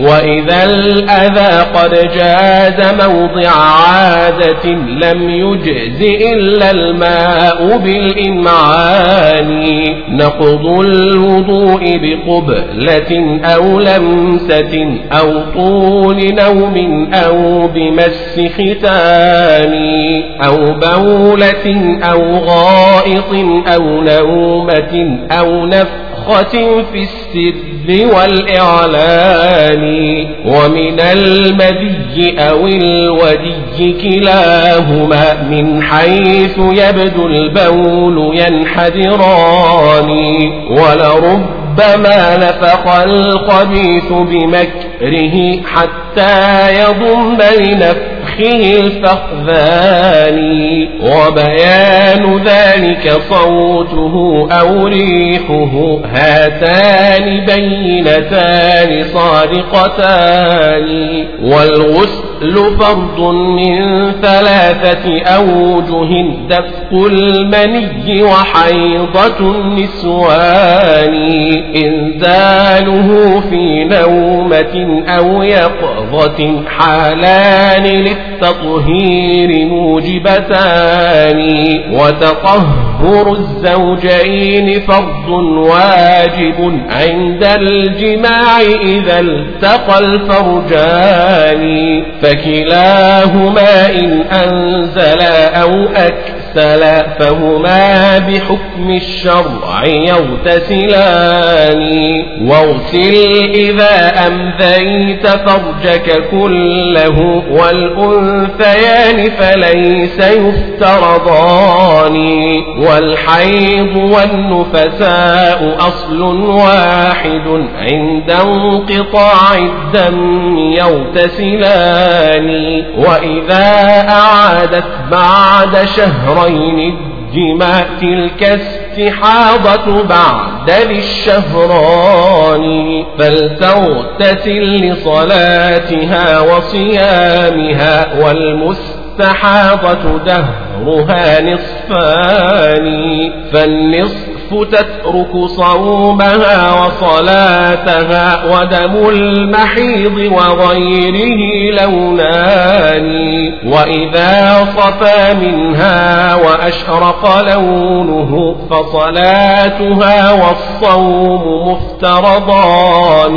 وإذا الأذى قد جاز موضع عادة لم يجز إلا الماء بالإمعان نقض الوضوء بقبلة أو لمسة أو طول نوم أو بمس ختان أو بولة أو غائط أو نومة أو نفخة في السر والإعلان ومن المذي أو الودي كلاهما من حيث يبدو البول ينحدران ولرب وربما نفخ الخبيث بمكره حتى يضم لنفخه الفخذان وبيان ذلك صوته أو ريحه هاتان بينتان صادقتان. والغسل فرض من ثلاثة أوجه دفق المني وحيضة النسوان إنزاله في نومة أو يقظة حالان للتطهير موجبتان. وتطهر الزوجين فرض واجب عند الجماع إذا التقى الفرجان. فكلاهما إن أنزلا أو أكسلا فهما بحكم الشرع يغتسلان. واغسل إذا أمذيت فرجك كله والأنثيان فليس يفترضان. والحيض والنفساء أصل واحد عند انقطاع الدم يغتسلان. وإذا أعادت بعد شهرين الجماع تلك استحاضة بعد ذي الشهران فلتغتسل لصلاتها وصيامها والمستحاضة دهرها نصفان فالنصف تترك صومها وصلاتها ودم المحيض وغيره لونان وإذا صفى منها وأشرق لونه فصلاتها والصوم مفترضان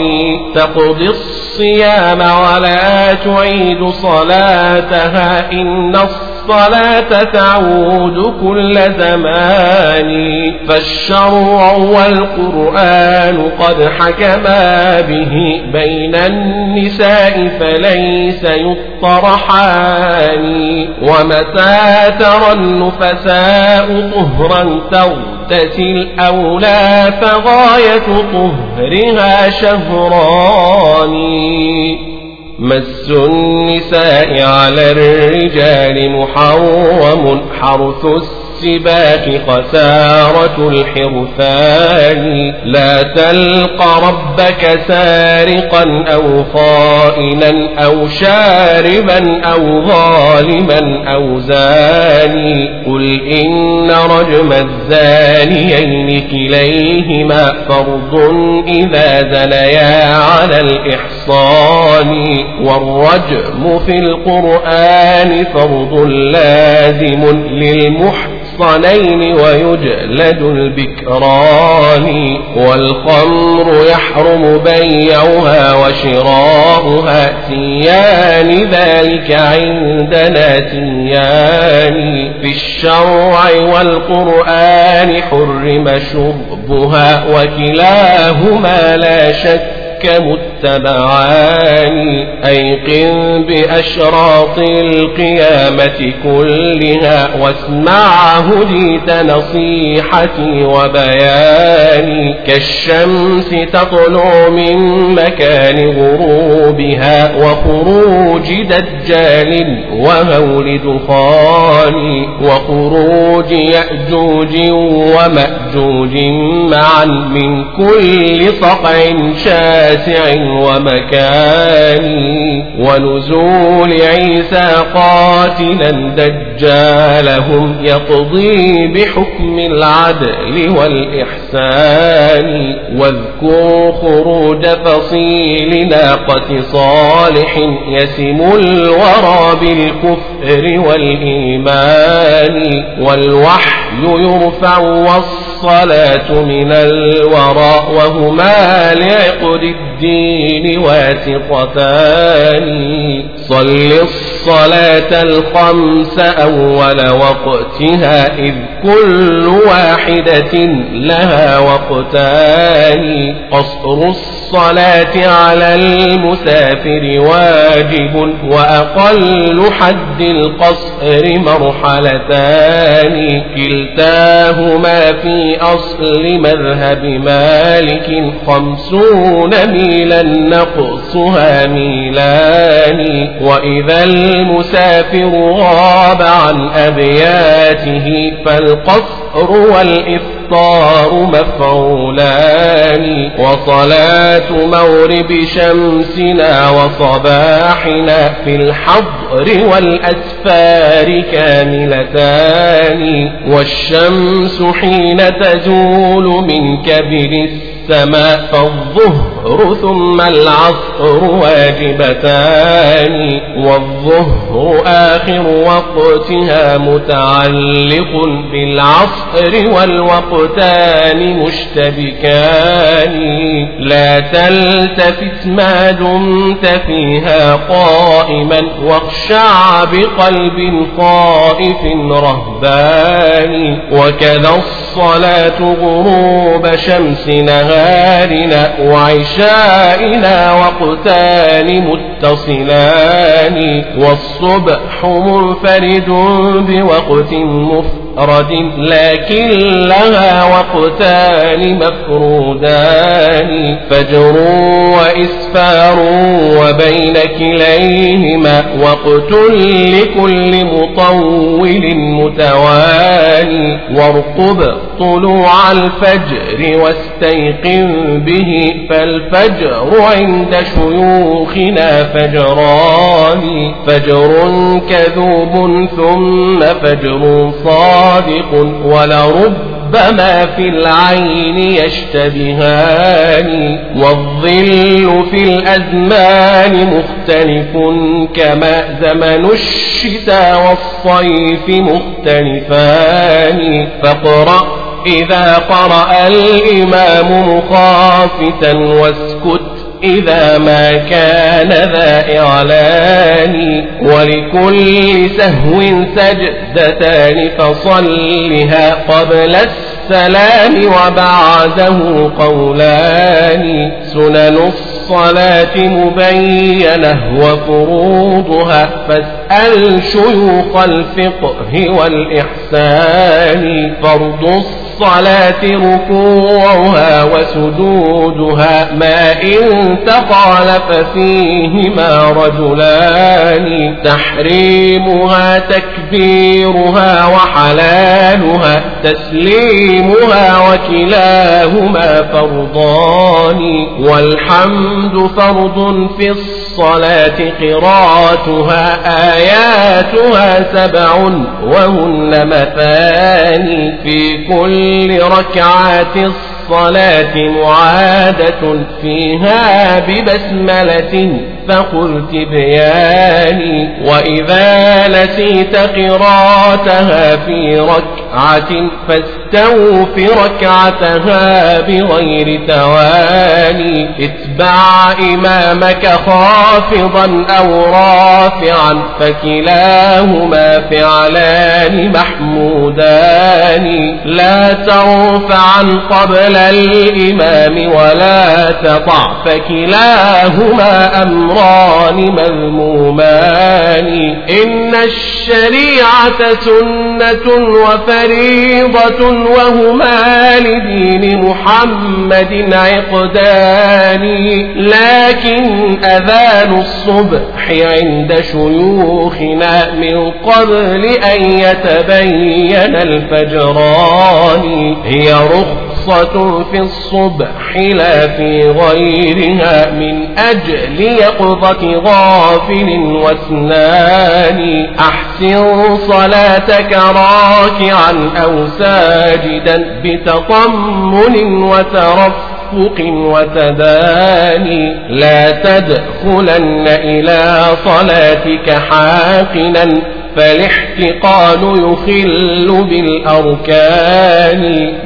تقضي الصيام ولا تعيد صلاتها إن الصلاة الصلاة تعود كل زمان فالشرع والقرآن قد حكما به بين النساء فليس يطرحان. ومتى ترى النفساء طهرا تغتسل أو لا فغاية طهرها شهران. مس النساء على الرجال محرم حرث السباك خسارة الحرفان. لا تلق ربك سارقا أو خائنا أو شاربا أو ظالما أو زاني. قل إن رجم الزانيين كليهما فرض إذا زنيا على الإحصان. والرجم في القرآن فرض لازم للمحسن الصنين ويجلد البكران والخمر يحرم بيعها وشراؤها سيان ذلك عندنا سيان في الشرع والقرآن حرم شربها وكلاهما لا شك متبعان أيقن بأشراط القيامة كلها واسمع هديت نصيحتي وبياني كالشمس تطلع من مكان غروبها وخروج دجال وهول دخان وخروج يأجوج ومأجوج معا من كل صقع شاسع ومكان ونزول عيسى قاتلا دجالهم يقضي بحكم العدل والإحسان. واذكر خروج فصيل ناقة صالح يسم الورى بالكفر والإيمان. والوحي يرفع والصلاة من الورى وهما لعقد الدين واثقتان صل الصلاة الخمس أول وقتها إذ كل واحدة لها وقتان. قصر الصلاة على المسافر واجب وأقل حد القصر مرحلتان. كلتاهما في أصل مذهب مالك خمسون ميلا نقصها ميلان. وإذا المسافر غاب عن أبياته فالقصر والإفطار الإفطار مفعولان وصلاة مورب شمسنا وصباحنا في الحضر والأسفار كاملتان والشمس حين تزول من كبر السماء فالظهر ثم العصر واجبتان والظهر آخر وقتها متعلق بالعصر والوقتان مشتبكان. لا تلتفت ما دمت فيها قائما واخشع بقلب خائف رهبان. وكذا الصلاة غروب شمس نهارنا وعشائنا وقتان متصلان والصبح منفرد بوقت مفرد لكن لها وقتان مفرودان فجر وإسفار وبين كليهما وقت لكل مطول متوالي وارقب طلوع الفجر واستيقن به فالفجر عند شيوخنا فجران. فجر كذوب ثم فجر صادق ولرب ربما في العين يشتبهان والظل في الأزمان مختلف كما زمن الشتاء والصيف مختلفان فاقرأ إذا قرأ الإمام مخافتا واسكت إذا ما كان ذا إعلان ولكل سهو سجدتان فصلها قبل السلام وبعده قولان سنن الصلاة مبينة وفروضها فاسأل شيوخ الفقه والإحسان فرض الصلاة ركوعها وسجودها ما إن تخالف فيهما رجلان تحريمها تكبيرها وحلالها تسليمها وكلاهما فرضان والحمد فرض في الصلاة قراءتها آياتها سبع وهن مثاني في كل ركعات الصلاة معادة فيها ببسملة فقل تبياني وإذا نسيت قراتها في ركعة فاستوف ركعتها بغير تواني اتبع إمامك خافضا أو رافعا فكلاهما فعلان محمودان لا ترفعا قبل الإمام ولا تطع فكلاهما أمر الأمران مذمومان. إن الشريعة سنة وفريضة وهما لدين محمد عقدان. لكن أذان الصبح عند شيوخنا من قبل أن يتبين الفجران. هي رخصة في الصبح لا في غيرها من أجل يقظة غافل واسنان. أحسن صلاتك راكعا أو ساجدا بتطمن ترفق وتداني لا تدخلن إلى صلاتك حاقنا فالاحتقان يخل بالأركان.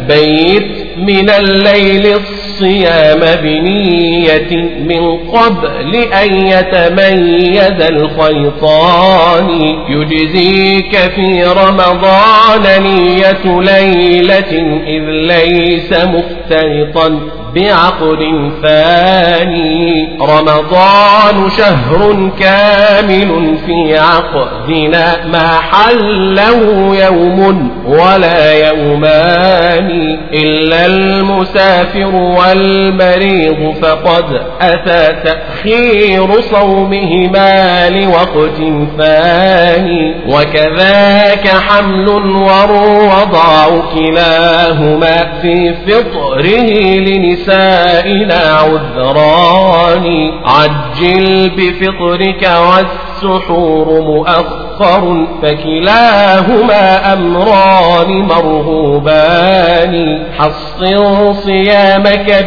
بيت من الليل الصيام بنية من قبل أن يتميز الخيطان. يجزيك في رمضان نية ليلة إذ ليس مختلطا بعقد فاني. رمضان شهر كامل في عقدنا ما حله يوم ولا يومان إلا المسافر والمريض فقد أتى تأخير صومهما لوقت فاني وكذاك حمل والرضاع كلاهما في فطره لنساء نسائنا عذران. عجل بفطرك والسحور مؤخر فكلاهما أمران مرغوبان. حصن صيامك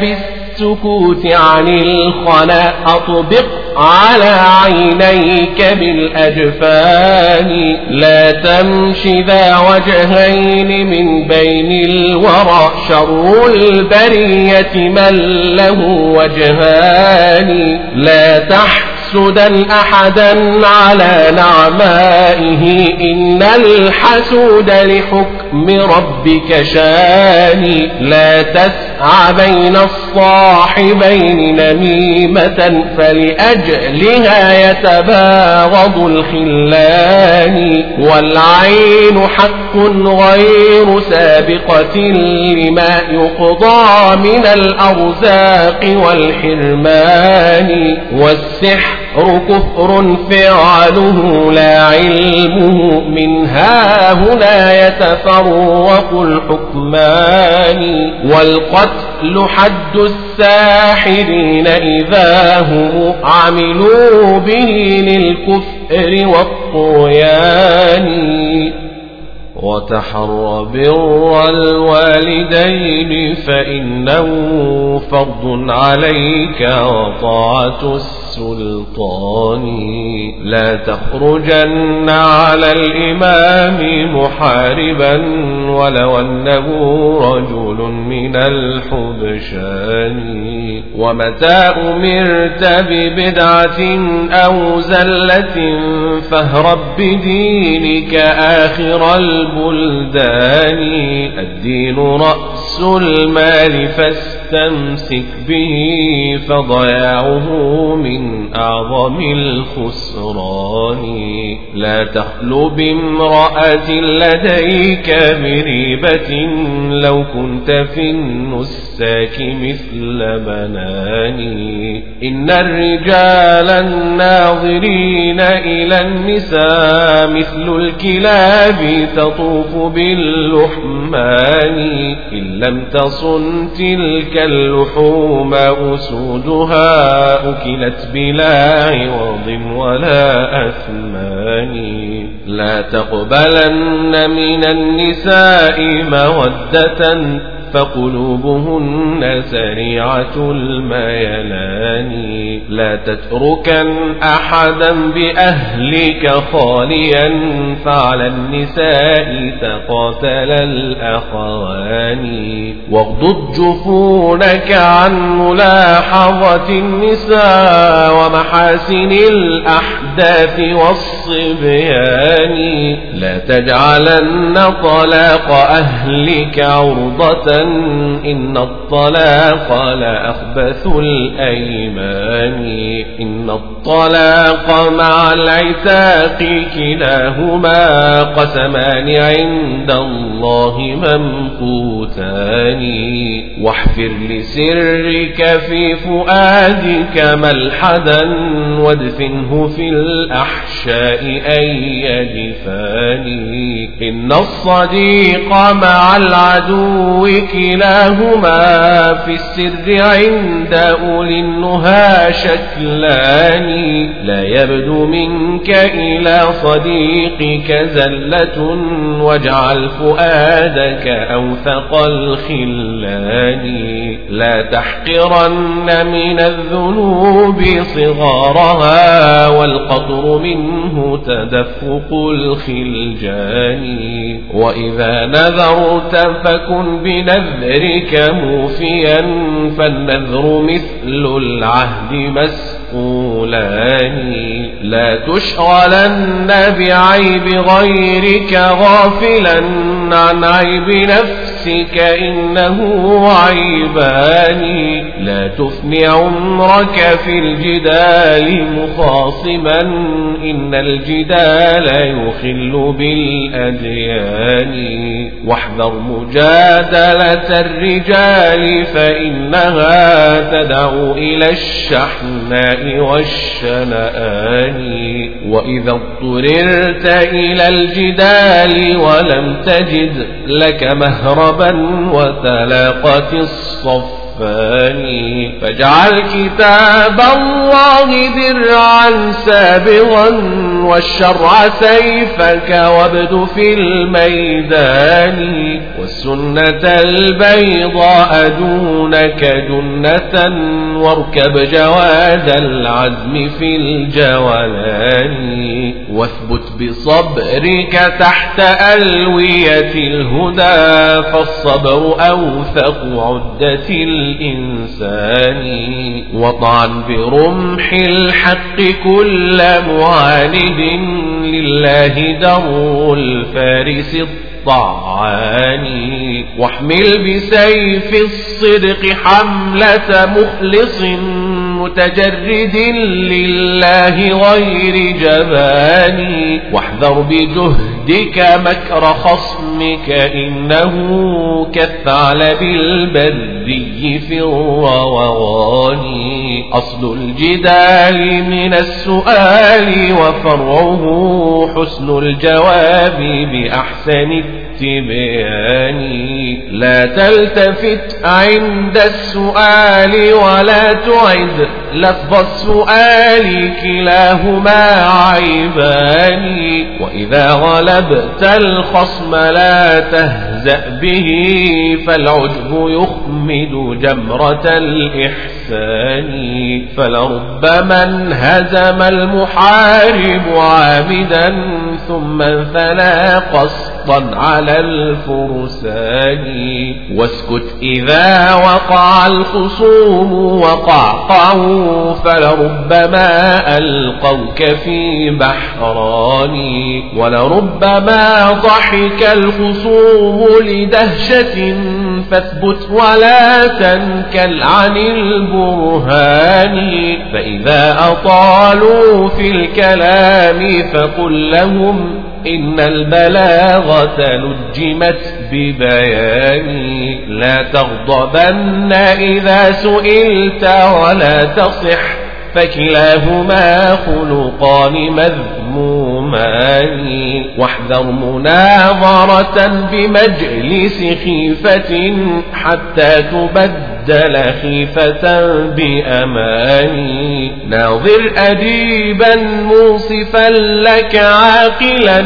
بالسكوت عن الخلاء أطبق على عينيك بالأجفان. لا تمش ذا وجهين من بين الورى. شر البرية من له وجهان. لا تحت تحسدا أحدا على نعمائه. إن الحسود لحكم ربك شاني لا تسعى بين الصاحبين نميمة فلأجلها يتباغض الخلان. والعين حق غير سابقة لما يقضى من الأرزاق والحرمان. والسحر كفر فعله لا علمه من ها هنا يتفرق الحكمان والقتل حد الساحرين إذا هم عملوا به للكفر والطغيان وتحر بر الوالدين فإنه فرض عليك وطاعة السلطان. لا تخرجن على الإمام محاربا ولو أنه رجل من الحبشان. ومتى أمرت ببدعة أو زلة فاهرب بدينك آخر البلدان الدين رأس المال فاستمسك به فضياعه من أعظم الخسران. لا تخلو بامرأة لديك بريبة لو كنت في النساك مثل بناني إن الرجال الناظرين إلى النساء مثل الكلاب تطوف باللحمان إن لم تصن تلك اللحوم أسودها أكلت بلا عوض ولا أثمان. لا تقبلن من النساء مودة فقلوبهن سريعة الميلان. لا تتركن أحدا بأهلك خاليا فعلى النساء تقاتل الأخوان. واغضض جفونك عن ملاحظة النساء ومحاسن الأحداث والصبيان. لا تجعلن طلاق أهلك عرضة. إن الطلاق لأخبث الأيمان. إن الطلاق مع العتاق كلاهما قسمان عند الله ممقوتان واحفر لسرك في فؤادك ملحدا وادفنه في الأحشاء أي جفان إن الصديق مع العدو كلاهما في السر عند أولي النهى شكلان. لا يبدو منك إلى صديقك زلة واجعل فؤادك أوثق الخلان. لا تحقرن من الذنوب صغارها والقلب والقطر منه تدفق الخلجان. وإذا نذرت فكن بنذرك موفيا فالنذر مثل العهد مسؤولان. لا تشغلن بعيب غيرك غافلا عن عيب نفسك. إنه عيبان. لا تفني عمرك في الجدال مخاصما. إن الجدال يخل بالأديان. واحذر مجادلة الرجال فإنها تدعو إلى الشحناء والشنآن. وإذا اضطررت إلى الجدال ولم تجد لك مهربا وتلاقت الصف الثاني فاجعل كتاب الله درعا سابغا والشرع سيفك وابد في الميدان والسنة البيضاء دونك جنة واركب جواد العزم في الجولان واثبت بصبرك تحت ألوية الهدى فالصبر أوثق عدة الإنسان وطعن برمح الحق كل معاند لله در الفارس الطعان. واحمل بسيف الصدق حملة مخلص متجرد لله غير جبان. واحذر بجهدك مكر خصمك إنه كالثعلب البري في الروغان أصل الجدال من السؤال وفرعه حسن الجواب بأحسن التبيان لا تلتفت عند السؤال ولا تعد لفظ السؤال كلاهما عيبان وإذا غلبت الخصم لا تهزأ به فالعجب يخمد جمرة الإحسان. فلربما انهزم المحارب عامدا ثم انثنى قسطا على الفرسان. واسكت إذا وقع الخصوم وقعقعوا فلربما ألقوك في بحران. ولربما ضحك الخصوم لدهشة فاثبت ولا تنكل عن البرهان. فإذا أطالوا في الكلام فقل لهم إن البلاغة لجمت ببيان لا تغضبن إذا سئلت ولا تصح فكلاهما خلقان مذمومان واحذر مناظرة بمجلس خيفة حتى تبدل خيفة بأمان ناظر أديبا منصفا لك عاقلا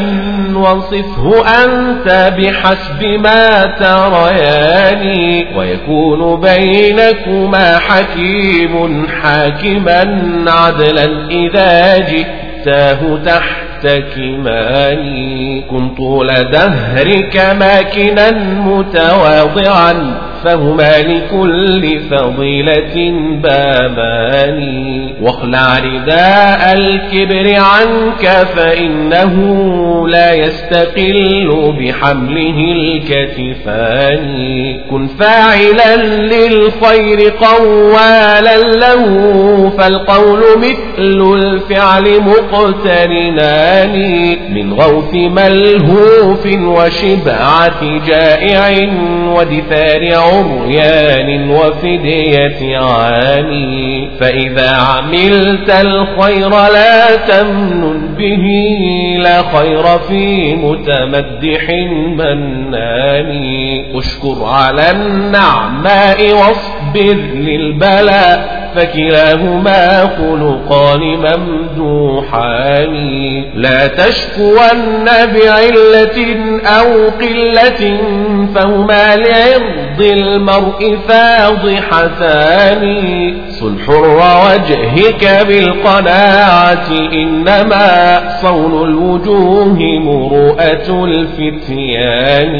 وانصفه أنت بحسب ما تريان ويكون بينكما حكيم حاكما عدلا إذا جئتاه تحت كماني كن طول دهرك ماكنا متواضعا فهما لكل فضيلة بابان واخلع رداء الكبر عنك فإنه لا يستقل بحمله الكتفان. كن فاعلا للخير قوالا له فالقول مثل الفعل مقترنان من غوث ملهوف وشبعة جائع ودثار عريان وفدية عاني فإذا عملت الخير لا تمن به لا خير في متمدح منان. اشكر على النعماء واصبر للبلاء فكلاهما خلقان ممدوحان. لا تشكون بعلة أو قلة فهما لعرض المرء فاضحتان. صلح وجهك بالقناعة إنما صون الوجوه مروءة الفتيان.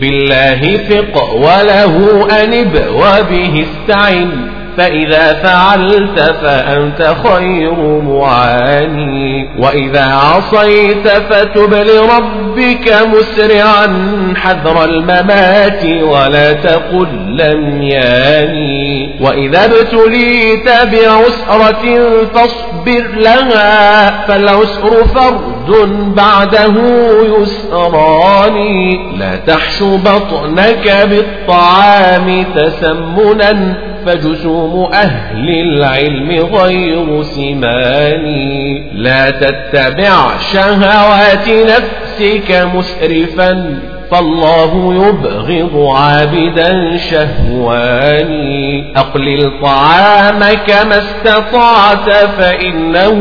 بالله ثق وله أنب وبه استعن. فإذا فعلت فأنت خير معاني. وإذا عصيت فتب لربك مسرعا حذر الممات ولا تقل لم ياني. وإذا ابتليت بعسرة فاصبر لها فالعسر فرد بعده يسران. لا تحشو بطنك بالطعام تسمنا. فجسوم أهل العلم غير سمان. لا تتبع شهوات نفسك مسرفا. فالله يبغض عابدا شهواني. أقلل طعامك ما استطعت فإنه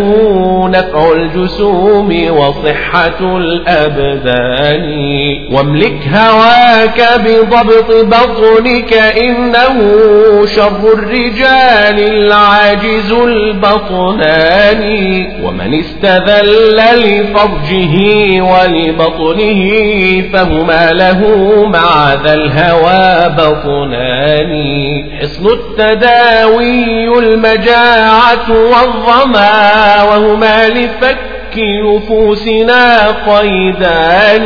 نفع الجسوم وصحة الأبدان. واملك هواك بضبط بطنك إنه شر الرجال العاجز البطنان. ومن استذل لفرجه ولبطنه فهما له مع ذا الهوى بطنان حصن التداوي المجاعة والظما وهما لفك نفوسنا قيدان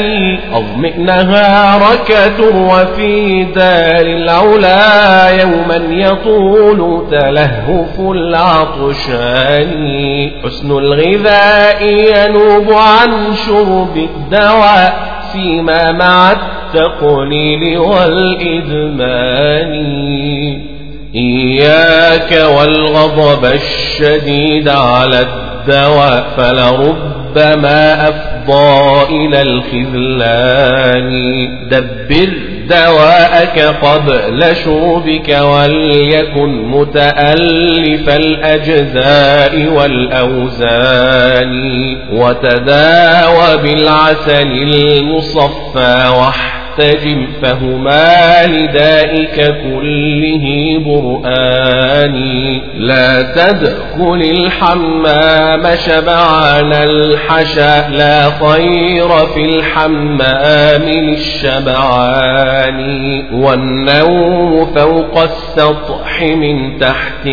أضمئ نهارك وفي دار العلا يوما يطول تلهف العطشان حسن الغذاء ينوب عن شرب الدواء فيما مع التقليل والإدمان. إياك والغضب الشديد على الدواء فلربما أفضى إلى الخذلان. دبر دواءك قبل شوبك وليكن متألف الأجزاء والأوزان وتداوى بالعسل المصفى وحده فاحتجم فهما لدائك كله برآن لا تدخل الحمام شبعان الحشا لا خير في الحمام للشبعان والنوم فوق السطح من تحت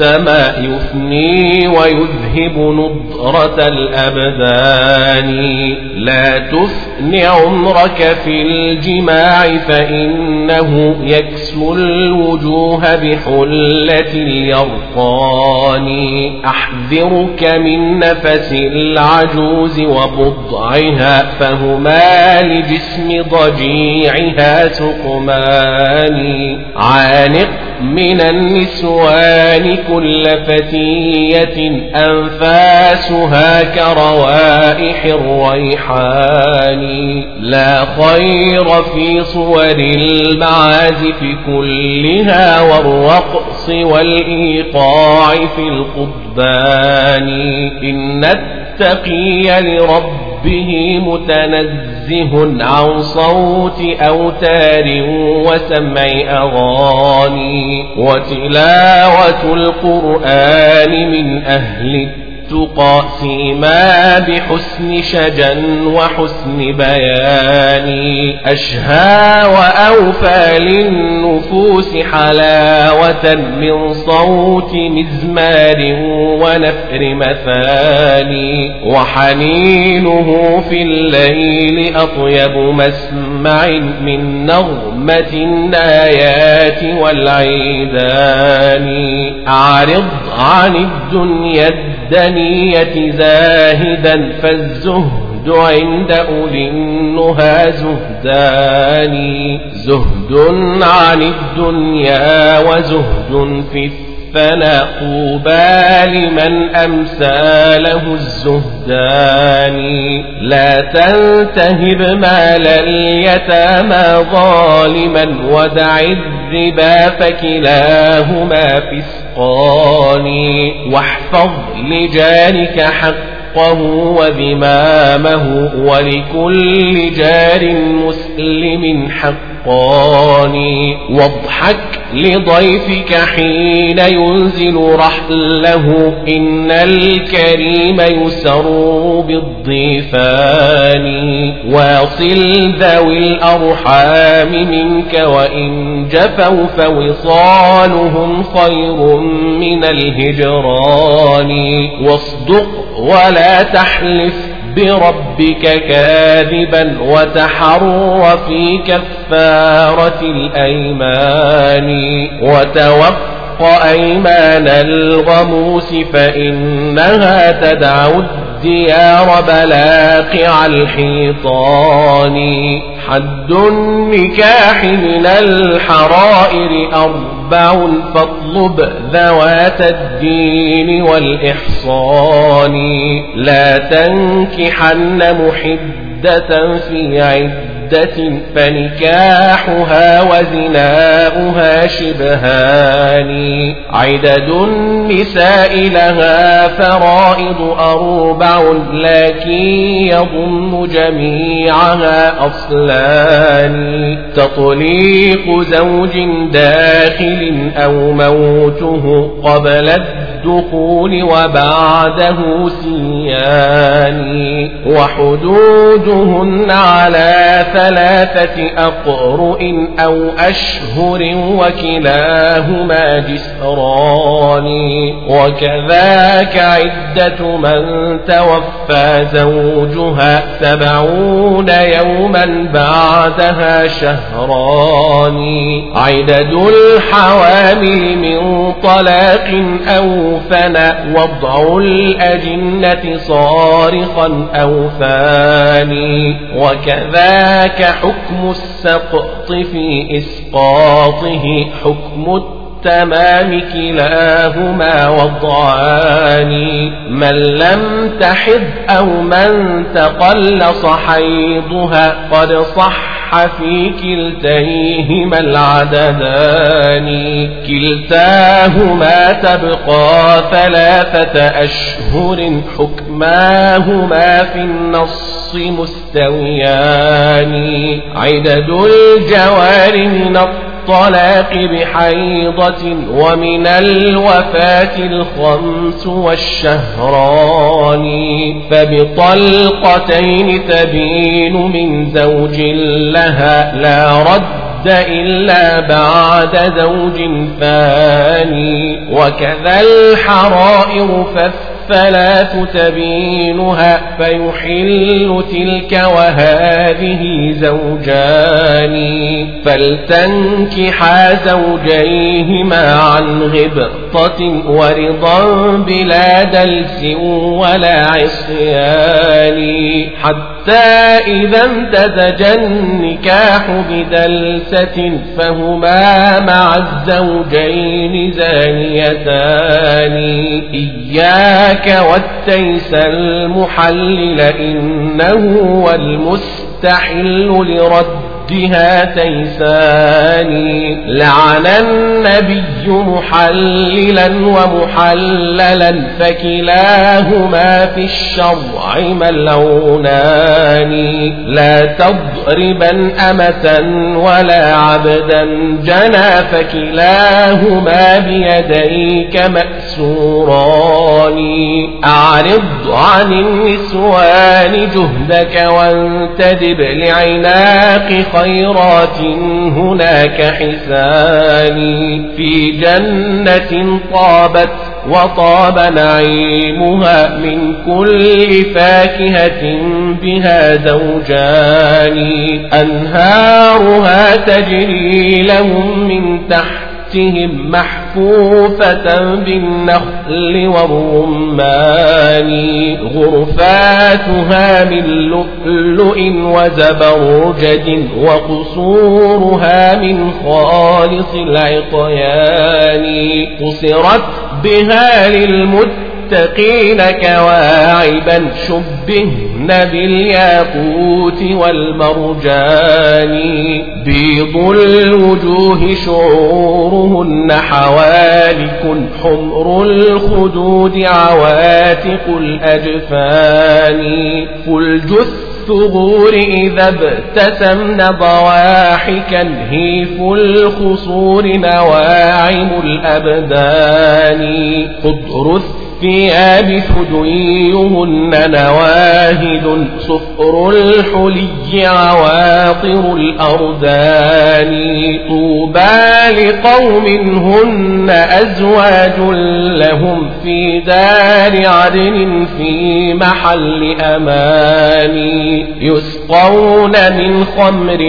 السماء يفني ويذهب نضرة الأبدان. لا تفن عمرك في الجماع فإنه يكسو الوجوه بحلة اليرقان. أحذرك من نفس العجوز وبضعها فهما لجسم ضجيعها سقمان. عانق من النسوان كل فتية أنفاسها كروائح الريحان. لا خير في صور المعازف كلها والرقص والإيقاع في القضبان إن التقي لربه متنزه عن صوت أوتار وسمع أغاني وتلاوة القرآن من أهل التقى سيما بحسن شجا وحسن بيان. أشهى وأوفى للنفوس حلاوة من صوت مزمار ونفر مثاني. وحنينه في الليل أطيب مسمع من نغمة النايات والعيدان. أعرض عن الدنيا الدنية زاهدا فالزهد عند أولي النهى زهدان زهد عن الدنيا وزهد في الفناء طوبى لمن أمسى له الزهدان. لا تنتهب مال اليتامى ظالما ودع الربا فكلاهما فسقان. واحفظ لجارك حقه وذمامه ولكل جار مسلم حقان. واضحك لضيفك حين ينزل رحله. إن الكريم يسر بالضيفان. واصل ذوي الأرحام منك وإن جفوا فوصالهم خير من الهجران. واصدق ولا تحلف بربك كاذبا وتحر في كفارة الأيمان وتوقع أيمان الغموس فإنها تدعو الديار بلاقع الحيطان حد النكاح من الحرائر أربع فاطلب ذوات الدين والإحصان لا تنكحن محدة في عدة عدة فنكاحها وزناؤها شبهان. عدد النساء لها فرائض أربع لكن يضم جميعها أصلان. تطليق زوج داخل أو موته قبل الدخول وبعده سيان وحدودهن على ثلاثة أقرؤ أو أشهر وكلاهما جسران. وكذاك عدة من توفى زوجها سبعون يوما بعدها شهران. عدد الحوامل من طلاق أو فنى وضع الأجنة صارخا أو فاني. وكذاك ذاك حكم السقط في إسقاطه حكم التمام كلاهما وضعان. من لم تحض أو من تقلص حيضها قد صح في كلتيهما العددان. كلتاهما تبقى ثلاثة أشهر حكماهما في النص مستويان. عدد الجوار من الطلاق بحيضة ومن الوفاة الخمس والشهران فبطلقتين تبين من زوج لها لا رد إلا بعد زوج ثاني وكذا الحرائر فالثاني الثلاث تبينها فيحل تلك وهذه زوجان فلتنكحا زوجيهما عن غبطة ورضا بلا دلس ولا عصيان حتى إذا امتزج النكاح بدلسة فهما مع الزوجين زانيتان إياك ذاك والتيس المحلل إنه والمستحل لرد ردها تيسان لعن النبي محللا ومحللا فكلاهما في الشرع ملعونان. لا تضربا أمة ولا عبدا جنى فكلاهما بيديك مأسوران. أعرض عن النسوان جهدك وانتدب لعناق خيرات هناك حسان في جنة طابت وطاب نعيمها من كل فاكهة بها زوجان. أنهارها تجري لهم من تحت تحتهم محفوفة بالنخل والرمان. غرفاتها من لؤلؤ وزبرجد وقصورها من خالص العطيان. قصرت بها للمتقين للمتقين كواعبا شبهن بالياقوت والمرجان بيض الوجوه شعورهن حوالك حمر الخدود عواتق الأجفان فالجث الثغور إذا ابتسمن ضواحكا هيف الخصور نواعم الأبدان خضر الثياب ثديهن نواهد صفر الحلي عواطر الأردان طوبى لقوم هن أزواج لهم في دار عدن في محل أمان يسقون من خمر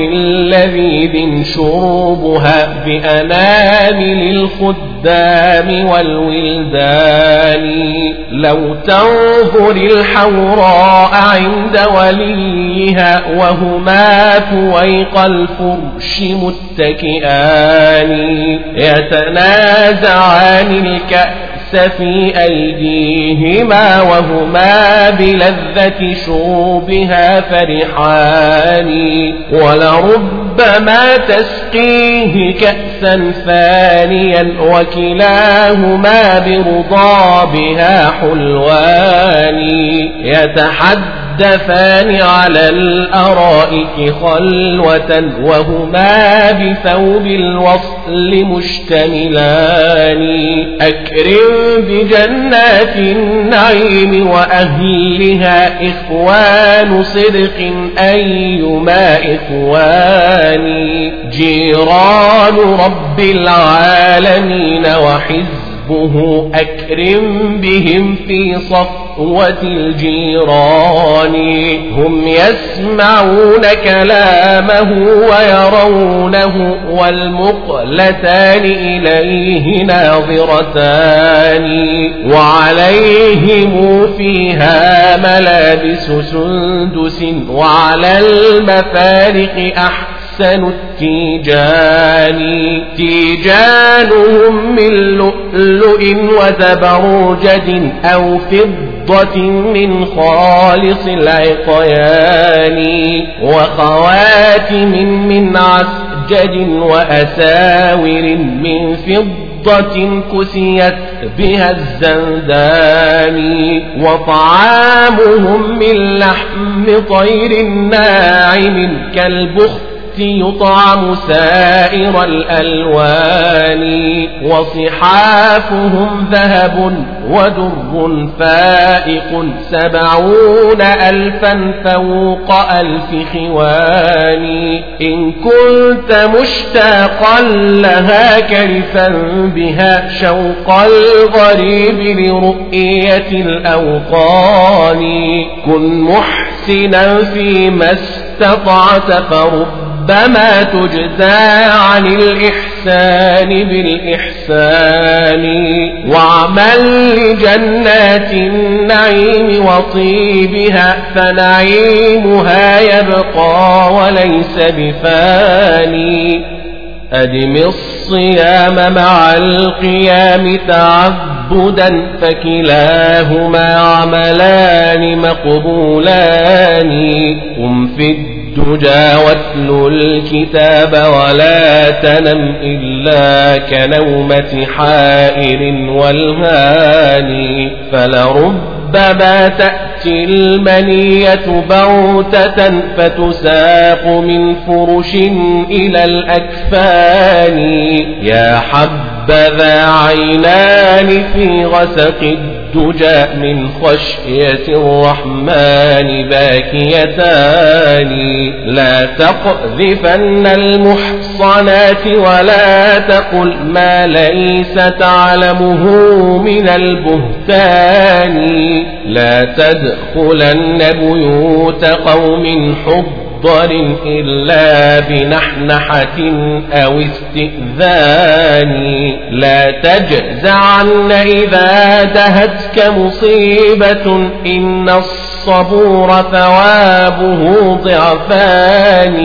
لذيذ شربها بأنامل الخدام والولدان لو تنظر الحوراء عند وليها وهما فويق الفرش متكئان يتنازعان الكأس في أيديهما وهما بلذة شوبها فرحان ولربما تسقيه كأسا ثانيا وكلاهما برضا بها حلوان يتحدثان على الأرائك خلوة وهما بثوب الوصل مشتملان أكرم بجنات النعيم وأهلها إخوان صدق أيما إخوان جيران رب العالمين وحزبه أكرم بهم في صفوة الجيران. هم يسمعون كلامه ويرونه والمقلتان إليه ناظرتان. وعليهم فيها ملابس سندس وعلى المفارق أحسن أحسن التيجان تيجانهم من لؤلؤ وزبرجد أو فضة من خالص العقيان وخواتم من عسجد وأساور من فضة فضة كسيت بها الزندان وطعامهم من لحم طير ناعم كالبخت يطعم سائر الألوان وصحافهم ذهب ودر فائق سبعون ألفا فوق ألف خوان. إن كنت مشتاقا لها كرفا بها شوق الغريب لرؤية الأوطان. كن محسنا فيما استطعت فرب ربما تجزى عن الإحسان بالإحسان. واعمل لجنات النعيم وطيبها فنعيمها يبقى وليس بفاني. أدم الصيام مع القيام تعبدا فكلاهما عملان مقبولان. قم في الدجى واتل الكتاب ولا تنم إلا كنومة حائر والهاني فلربما تأتي المنية بغتة فتساق من فرش إلى الأكفان. يا حبذا عينان في غسق الدجى من خشية الرحمن باكيتان لا تقذفن المحصنات ولا تقل ما ليس تعلمه من البهتان لا تدخلن بيوت قوم حب مضطر إلا بنحنحة أو استئذان. لا تجزعن إذا دهتك مصيبة إن الصبور ثوابه ضعفان.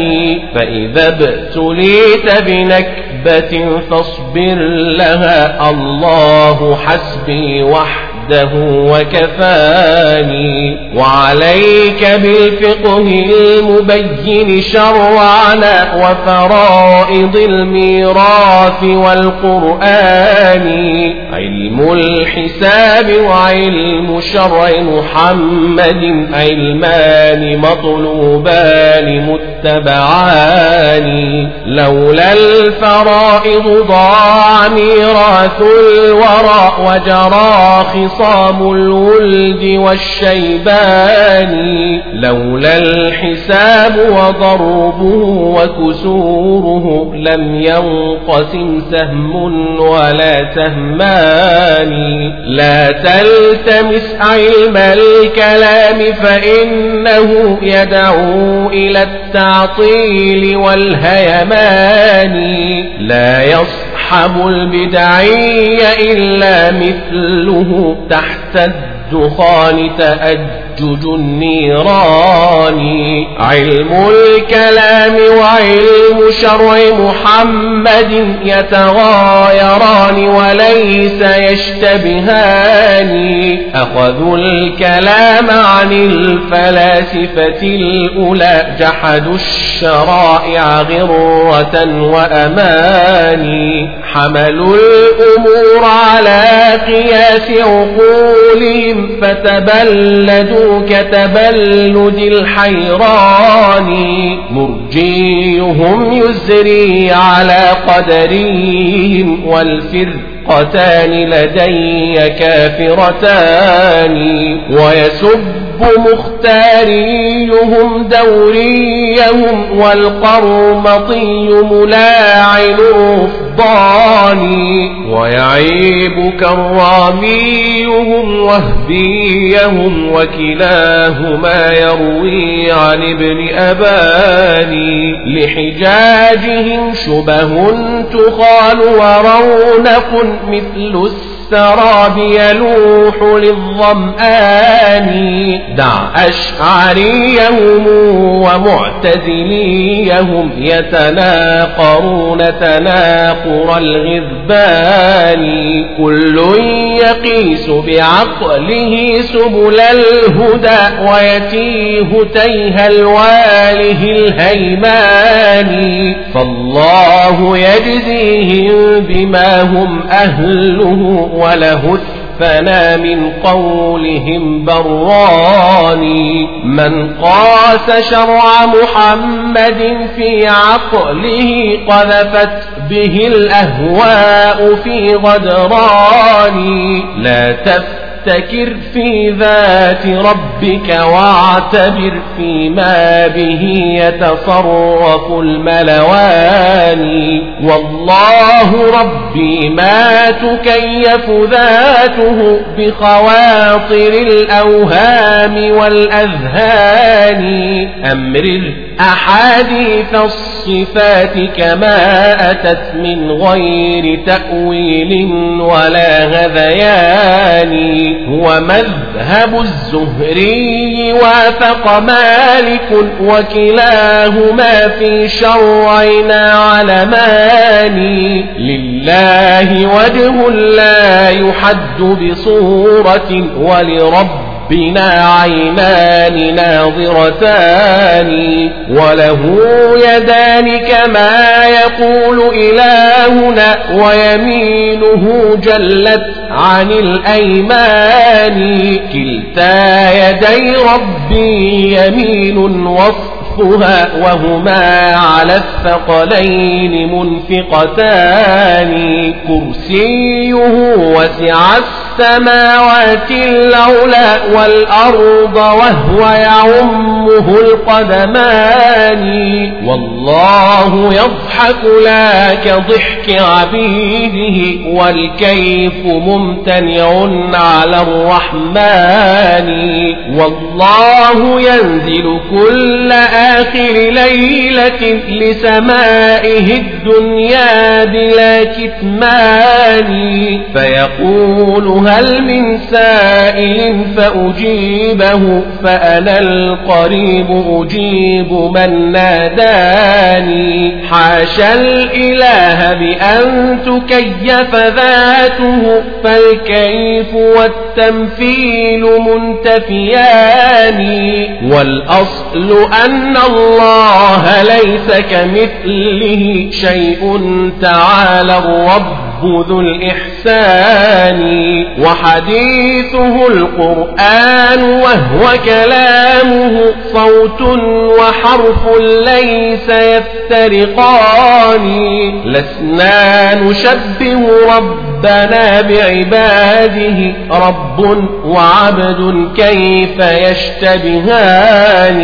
فإذا ابتليت بنكبة فاصبر لها الله حسبي وحده وحده وكفاني. وعليك بالفقه المبين شرعنا وفرائض الميراث والقرآن. علم الحساب وعلم شرع محمد. علمان مطلوبان متبعان. لولا الفرائض ضاع ميراث الورى وجرى خصام الولد والشيبان لولا الحساب وضربه وكسوره لم ينقسم سهم ولا سهمان. لا تلتمس علم الكلام فإنه يدعو إلى التعطيل والهيمان. لا يصحب البدعي إلا مثله تحت الدخان تأجج النيران. علم الكلام وعلم شرع محمد يتغايران وليس يشتبهان. أخذوا الكلام عن الفلاسفة الأولى جحدوا الشرائع غرة وأماني حملوا الأمور على قياس عقولهم فتبلدوا كتبلد الحيران. مرجيهم يزري على قدرهم والفرقتان لدي كافرتان. ويسب مختاريهم دوريهم والقرمطي ملاعن الرفضان ويعيب كراميهم وهبيهم وكلاهما يروي عن ابن أباني لحجاجهم شبه تخال ورونق مثل السراب يلوح للظمآن دع أشعريهم ومعتزليهم يتناقرون تناقر الغذبان. كل يقيس بعقله سبل الهدى ويتيه تيه الواله الهيمان. فالله يجزيهم بما هم أهله وله الثنى من قولهم براني. من قاس شرع محمد في عقله قذفت به الأهواء في غدران لا تفتح فافتكر في ذات ربك واعتبر فيما به يتصرف الملوان. والله ربي ما تكيف ذاته بخواطر الأوهام والأذهان. أمرر أحاديث الصفات كما أتت من غير تأويل ولا غذيان. هو مذهب الزهري وافق مالك وكلاهما في شرعنا علمان. لله وجه لا يحد بصورة ولرب ربنا عينان ناظرتان وله يدان كما يقول إلهنا ويمينه جلت عن الأيمان كلتا يدي ربي يمين وصف وصفها وهما على الثقلين منفقتان كرسيه وسع السماوات العلى والأرض وهو يعمه القدمان. والله يضحك لا كضحك عبيده والكيف ممتنع على الرحمن. والله ينزل كل آخر ليلة لسمائه الدنيا بلا كتمان. فيقول يقول هل من سائل فأجيبه فأنا القريب أجيب من ناداني. حاشا الإله بأن تكيف ذاته فالكيف والتمثيل منتفيان والأصل أن الله ليس كمثله شيء تعالى الرب ذو الإحسان. وحديثه القرآن وهو كلامه صوت وحرف ليس يفترقان. لسنا نشبه ربنا بعباده رب وعبد كيف يشتبهان.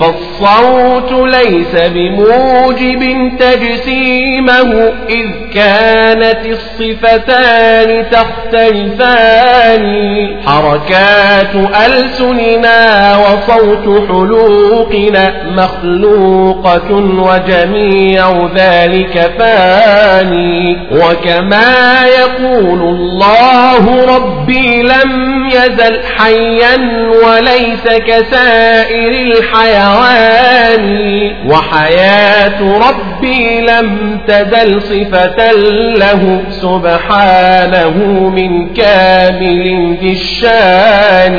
فالصوت ليس بموجب تجسيمه إذ كانت الصفتان تختلفان. حركات ألسننا وصوت حلوقنا مخلوقة وجميع ذلك فاني. وكما يقول الله ربي لم يزل حيا وليس كسائر الحيوان. وحياة ربي لم تزل صفة له سبحانه من كامل ذي الشان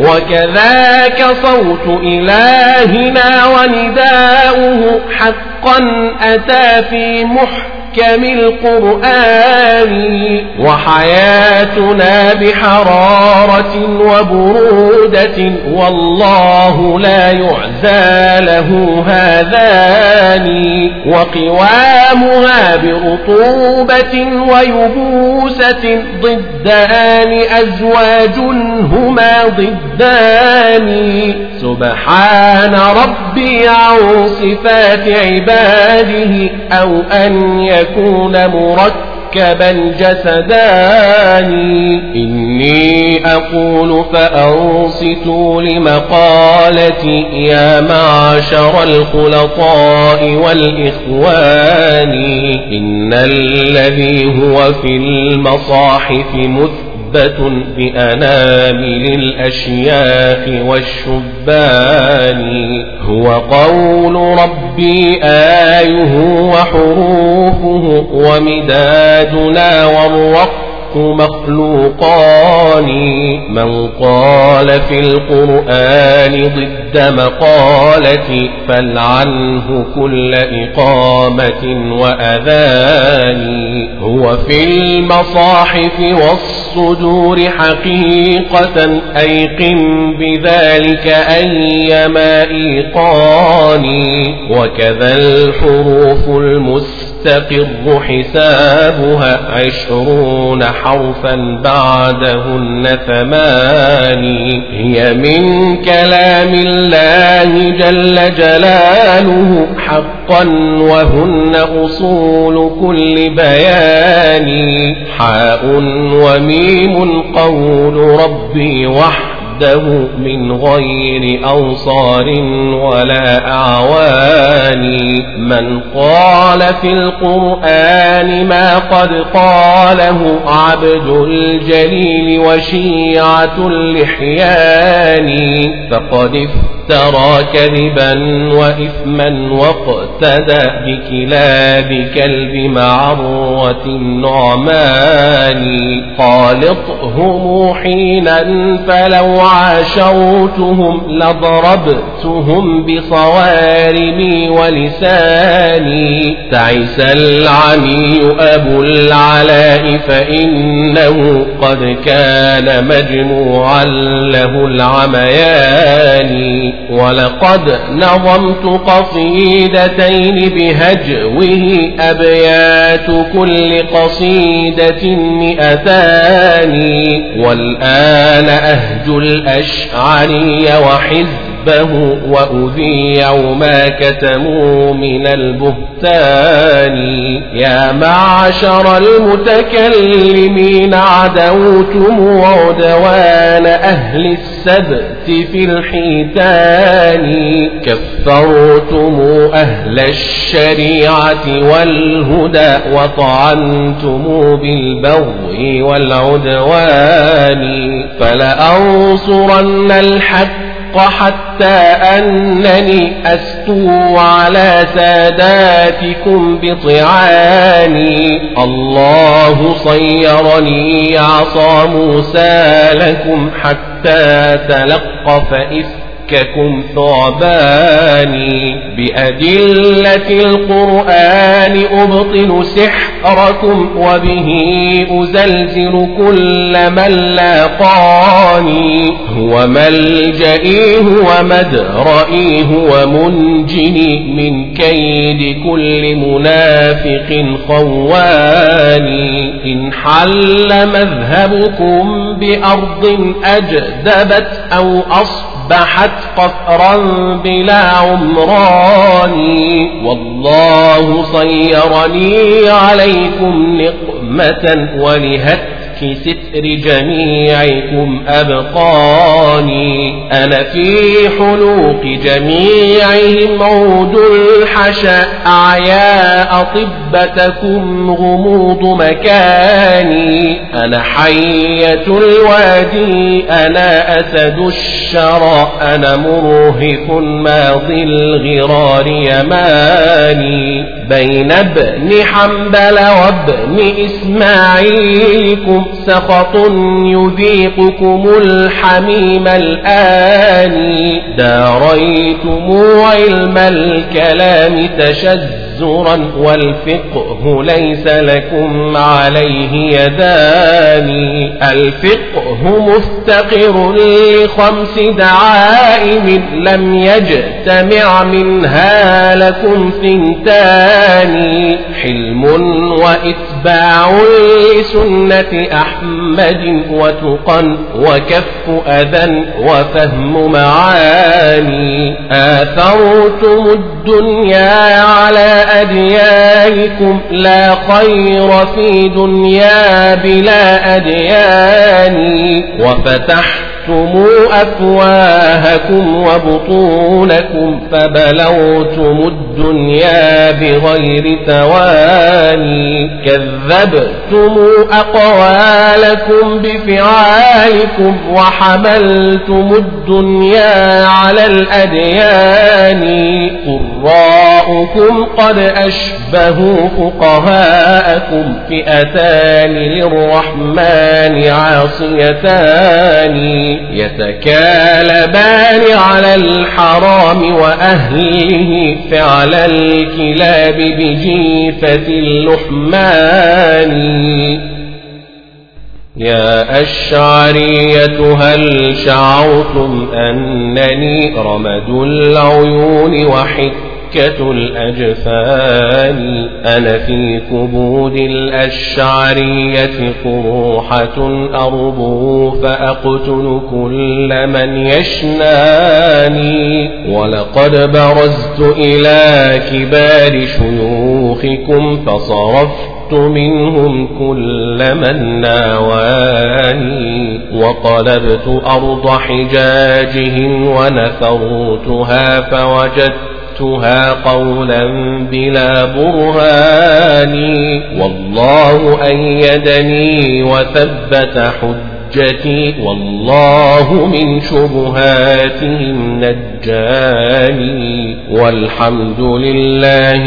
وكذاك صوت إلهنا ونداؤه حقا أتى في محكم محكم القرآن وحياتنا بحرارة وبرودة والله لا يعزى له هذان وقوامها برطوبة ويبوسة ضدان أزواج هما ضدان سبحان ربي عن صفات عباده أو أن يكون مركبا جسدان. إني أقول فأنصتوا لمقالتي يا معشر الخلطاء والإخوان. إن الذي هو في المصاحف مثبت مثبت بأنامل الأشياخ والشبان. هو قول ربي آيه وحروفه ومدادنا والرق مخلوقان من قال في القرآن ضد مقالتي فلعنه كل إقامة وأذان. هو في المصاحف والصدور حقيقة أيقن بذلك أيما إيقان. وكذا الحروف المسلمة يستقر حسابها عشرون حرفا بعدهن ثماني هي من كلام الله جل جلاله حقا وهن أصول كل بيان. حاء وميم قول ربي وحده وحده من غير أوصار ولا أعوان. من قال في القرآن ما قد قاله عبد الجليل وشيعة اللحيان فقد افترى كذبا وإثما واقتدى بكلاب كلب معروة النعمان خالطهم حينا فلو عاشرتهم لضربتهم بصوارمي ولساني. تعس العمي أبو العلاء فإنه قد كان مجموعا له العميان. ولقد نظمت قصيدتين بهجوه أبيات كل قصيدة مئتان والآن أهج الأشعري وحزب حبه وأذيعوا ما كتموا من البهتان. يا معشر المتكلمين عدوتم عدوان أهل السبت في الحيتان. كفرتم أهل الشريعة والهدى وطعنتم بالبغي والعدوان. فلأنصرن الحق حتى أنني أستو على ساداتكم بطعاني الله صيرني عصا موسى لكم حتى تلقف إثم يفككم ثعبان بأدلة القرآن أبطل سحركم وبه أزلزل كل من لاقاني هو ملجئي هو مدرئي هو منجني من كيد كل منافق خواني إن حل مذهبكم بأرض أجدبت أو أصبحت قفرا بلا عمران. والله صيرني عليكم نقمة ولهت في ستر جميعكم أبقاني. أنا في حلوق جميعهم عود الحشا. أعياء طبتكم غموض مكاني. أنا حية الوادي أنا أسد الشرى. أنا مرهف ماضي الغرار يماني. بين ابن حنبل وابن إسماعيلكم سخط يذيقكم الحميم الآن داريتم علم الكلام تشزرا والفقه ليس لكم عليه يدان الفقه مفتقر لخمس دعائم لم يجتمع منها لكم ثنتان حلم وإتباع لسنة أحمد وتقى وكف أذى وفهم معاني آثرتم الدنيا على أديانكم لا خير في دنيا بلا أديان وفتحت فتحتم أفواهكم وبطونكم فبلوتم الدنيا بغير تواني كذبتم أقوالكم بفعالكم وحملتم الدنيا على الأديان قراءكم قد أشبهوا فقهاءكم فئتان للرحمن عاصيتان يتكالبان على الحرام وأهله فعل الكلاب بجيفة اللحمان. يا أشعرية هل شعرتم أنني رمد العيون وحكم مكة الأجفان أنا في كبود الأشعرية قروحة أربو فأقتل كل من يشناني. ولقد برزت إلى كبار شيوخكم فصرفت منهم كل من ناواني. وقلبت أرض حجاجهم ونثرتها فوجدت سمعتها قولا بلا برهان والله أيدني وثبت حجة حجتي والله من شبهاتهم نجاني. والحمد لله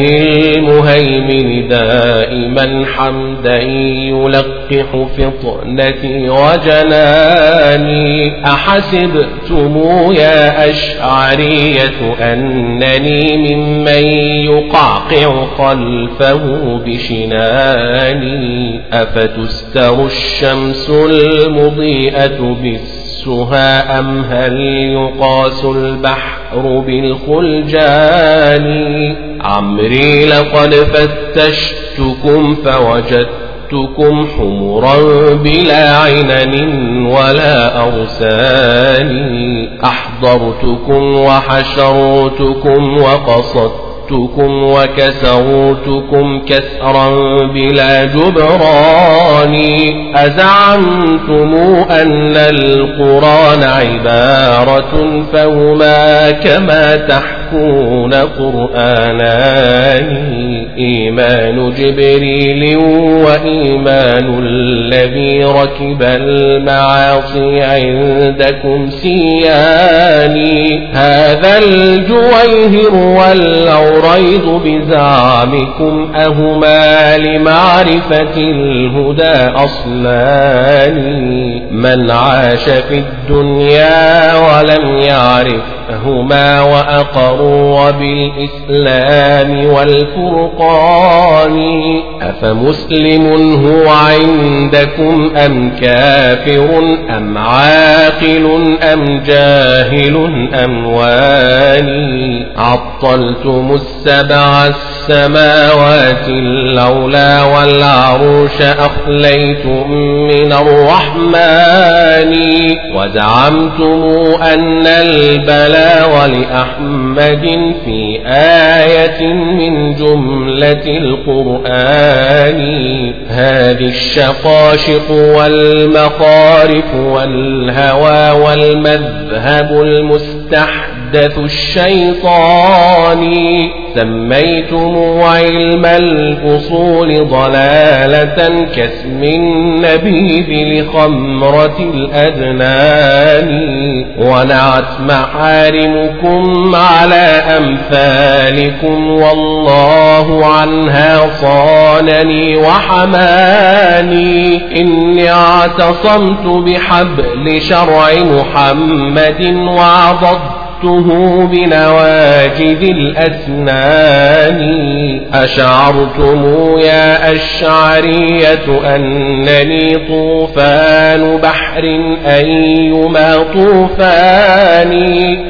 المهيمن دائما حمدا يلقح فطنتي وجناني. أحسبتم يا أشعرية أنني ممن يقعقع خلفه بشناني. أفتستر الشمس المضيئة المضيئة بالسها أم هل يقاس البحر بالخلجان عمري لقد فتشتكم فوجدت قصدتكم حمرا بلا عنن ولا أرسان أحضرتكم وحشرتكم وقصدتكم كسرتكم وكسرتكم كسرا بلا جبران أزعمتم أن القرآن عبارة فهما كما تحكون قرآنان إيمان جبريل وإيمان الذي ركب المعاصي عندكم سيان هذا الجويهر الريض بزعمكم أهما لمعرفة الهدى أصلان من عاش في الدنيا ولم يعرفهما وأقر بالإسلام والفرقان أفمسلم هو عندكم أم كافر أم عاقل أم جاهل أم واني عطلتم السبع السماوات الأولى والعروش أخليتم من الرحمن وزعمتم أن البلاغ لأحمد في آية من جملة القرآن. هذه الشقاشق والمخارف والهوى والمذهب المستحدث الشيطان. سميتم علم الأصول ضلالة كاسم النبيذ لخمرة الأدنان. ونعت محارمكم على أمثالكم والله عنها صانني وحماني. إني اعتصمت بحبل شرع محمد وعضدت عرفته بنواجذ الأسنان أشعرتم يا الشعرية أنني طوفان بحر أيما طوفان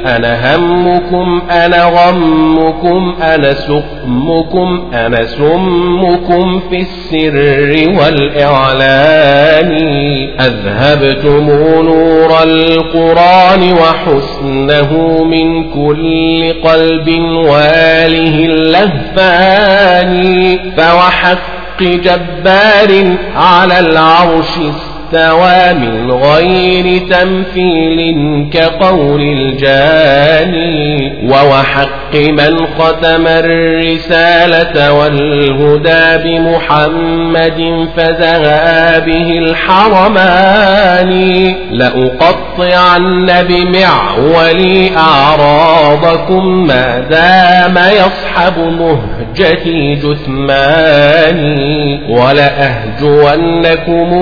أنا همكم أنا غمكم أنا سقمكم أنا سمكم في السر والإعلان أذهبتم نور القرآن وحسنه من كل قلب واله اللهفان فوحق جبار على العرش استوى من غير تمثيل كقول الجاني ووحق من ختم الرسالة والهدى بمحمد فزهى به الحرمان. لأقطعن بمعولي أعراضكم ما دام يصحب مهجتي جثماني ولأهجونكم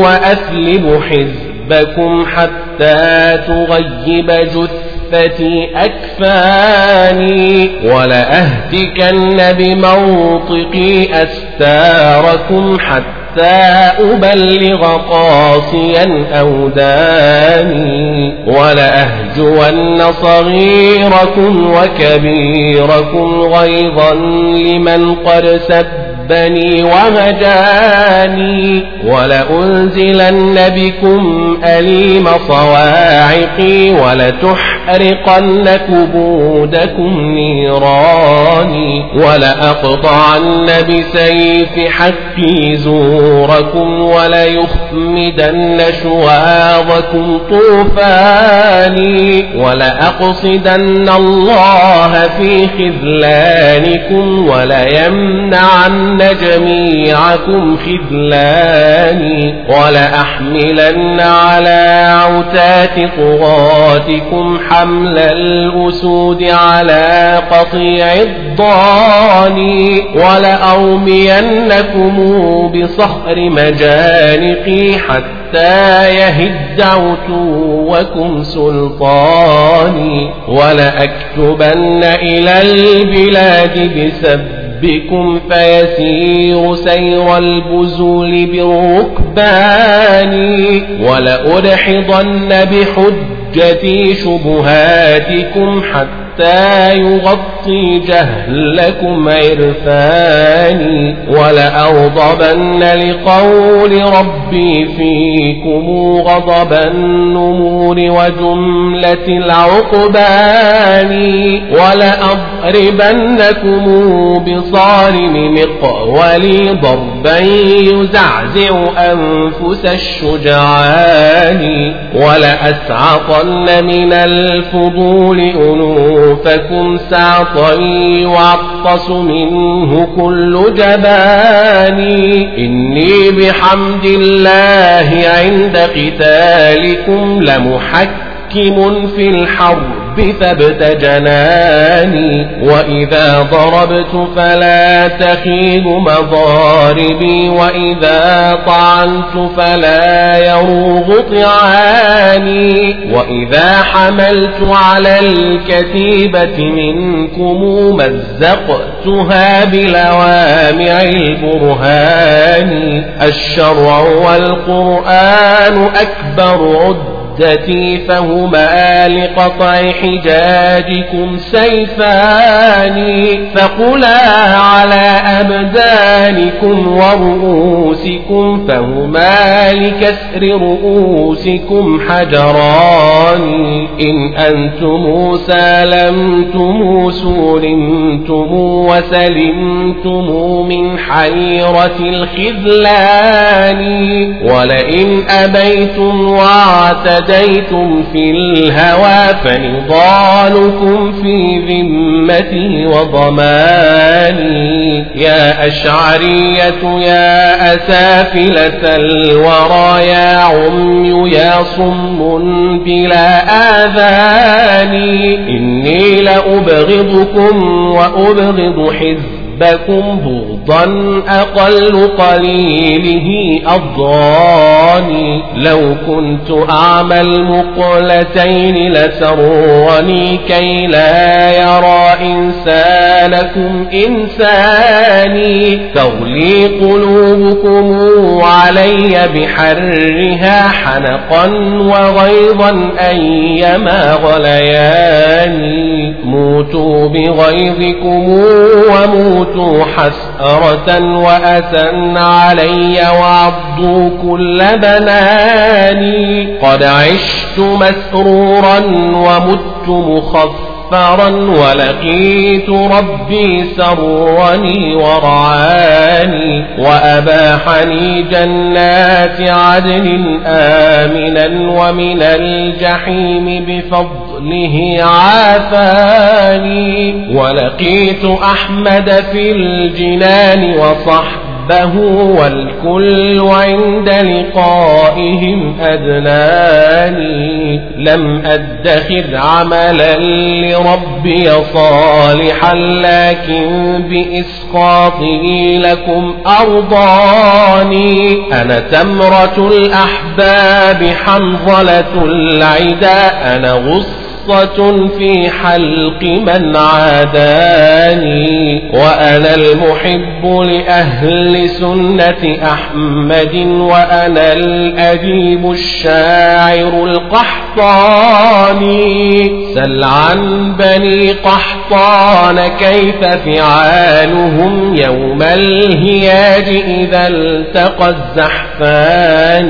وأثلب حزبكم حتى تغيب جثتي أكفاني ولأهتكن بموطقي أستاركم حتى أبلغ قاصيا أوداني ولأهجون صغيركم وكبيركم غيظا لمن قد سب ربني وهجاني ولأنزلن بكم أليم صواعقي ولتحرقن كبودكم نيراني ولأقطعن بسيف حقي زوركم وليخمدن شواظكم طوفاني ولأقصدن الله في خذلانكم وليمنعن جميعكم خذلاني ولأحملن على عتات طغاتكم حمل الأسود على قطيع الضاني ولأرمينكم بصخر مجانقي حتى يهد عتوكم سلطاني ولأكتبن إلى البلاد بسب بكم فيسير سير البزول بالركبان ولأدحضن بحجتي شبهاتكم حتى حتى يغطي جهلكم عرفاني ولأغضبن لقول ربي فيكم غضب النمور وجملة العقبان ولأضربنكم بصارم مقولي ضربا يزعزع أنفس الشجعان ولأسعطن من الفضول أنوفكم سعطا يعطس منه كل جبان. إني بحمد الله عند قتالكم لمحكم في الحرب. ثبت جناني وإذا ضربت فلا تخيب مضاربي وإذا طعنت فلا يروغ طعاني. وإذا حملت على الكتيبة منكم مزقتها بلوامع البرهان. الشرع والقرآن أكبر عد عدتي فهما لقطع حجاجكم سيفان فقلا على أبدانكم ورؤوسكم فهما لكسر رؤوسكم حجران إن أنتم سالمتم سولمتم وسلمتم من حيرة الخذلان ولئن أبيتم واعتدتم اهتديتم في الهوى فنضالكم في ذمتي وضماني يا أشعرية يا أسافلة الورى يا عمي يا صم بلا آذان إني لأبغضكم وأبغض حزب ربكم بغضا أقل قليله أضراني لو كنت أعمى المقلتين لسروني كي لا يرى إنسانكم إنساني تغلي قلوبكم علي بحرها حنقا وغيظا أيما غلياني موتوا بغيظكم وموتوا موتوا حسرة وأسن علي وعضوا كل بناني قد عشت مسرورا ومت مخفرا مغفرا ولقيت ربي سرني ورعاني وأباحني جنات عدن آمنا ومن الجحيم بفضله عافاني ولقيت أحمد في الجنان وصحبه حبه والكل عند لقائهم أدناني لم أدخر عملا لربي صالحا لكن بإسقاطه لكم أرضاني. أنا تمرة الأحباب حنظلة العدا أنا غص قصة في حلق من عاداني وأنا المحب لأهل سنة أحمد وأنا الأديب الشاعر القحطاني. سل عن بني قحطان كيف فعالهم يوم الهياج إذا التقى الزحفان؟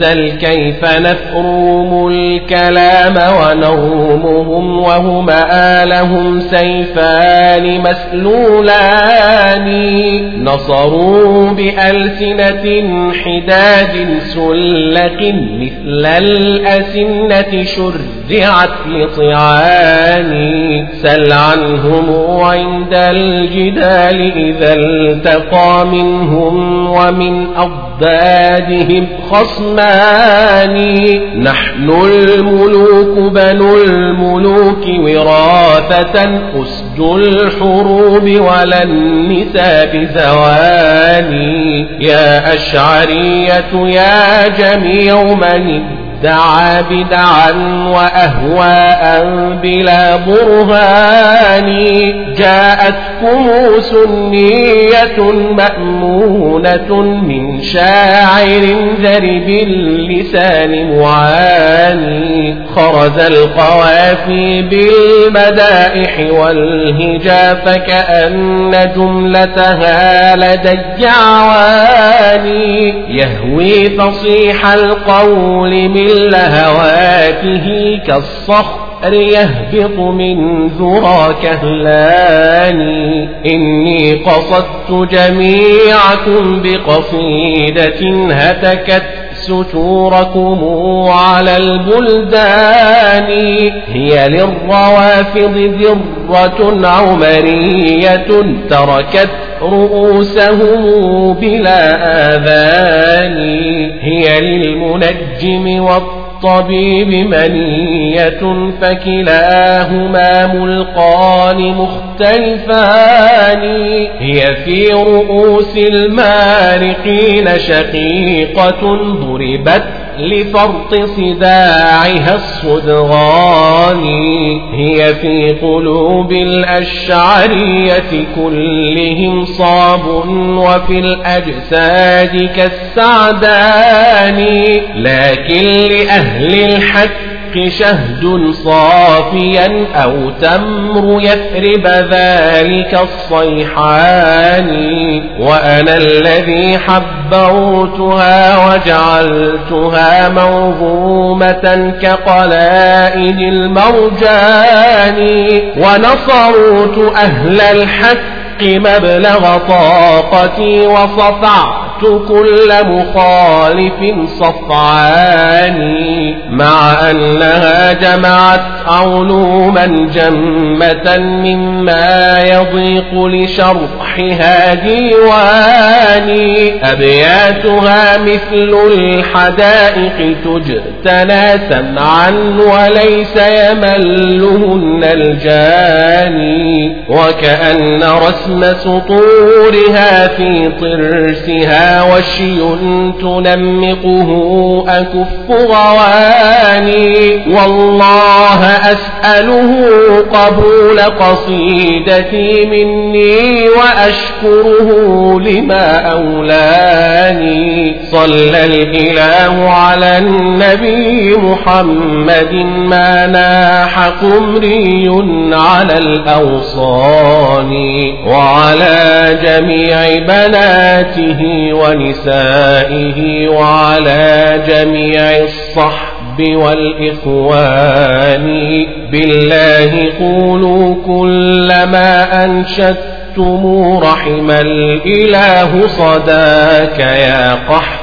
سل كيف نفروم الكلام ونور قومهم وهما لهم سيفان مسلولان نصروا بألسنة حداد سلق مثل الأسنة شرعت لطعان سل عنهم عند الجدال إذا التقى منهم ومن أضدادهم خصمان نحن الملوك بنو الملوك وراثة أسد الحروب ولا النساء زواني يا أشعرية يا جميع من دعا بدعا وأهواء بلا برهان. جاءتكم سنية مأمونة من شاعر ذرب اللسان معاني. خرز القوافي بالمدائح والهجا فكأن جملتها لدي عواني. يهوي فصيح القول من لهواته كالصخر يهبط من ذرى كهلاني إني قصدت جميعكم بقصيدة هتكت ستوركم على البلدان. هي للروافض ذرة عمرية تركت رؤوسهم بلا آذان. هي للمنجم والطبع الطبيب منية فكلاهما ملقان مختلفان. هي في رؤوس المارقين شقيقة ضربت لفرط صداعها الصدغان هي في قلوب الأشعرية كلهم صاب وفي الأجساد كالسعدان. لكن لأهل الحق الحق شهد صافيا أو تمر يثرب ذلك الصيحان وأنا الذي حبرتها وجعلتها موهومة كقلائد المرجان ونصرت أهل الحق مبلغ طاقتي وصفعت كل مخالف صفعاني مع أنها جمعت علوما جمة مما يضيق لشرحها ديواني أبياتها مثل الحدائق تجتنى سمعا وليس يملهن الجاني وكأن رسم سطورها في طرسها وشي تنمقه أكف غواني. والله أسأله قبول قصيدتي مني وأشكره لما أولاني. صلى الإله على النبي محمد ما ناح قمري على الأوصان. وعلى جميع بناته ونسائه وعلى جميع الصحب والإخوان. بالله قولوا كل ما أنشدتم رحم الإله صداك يا قحطاني.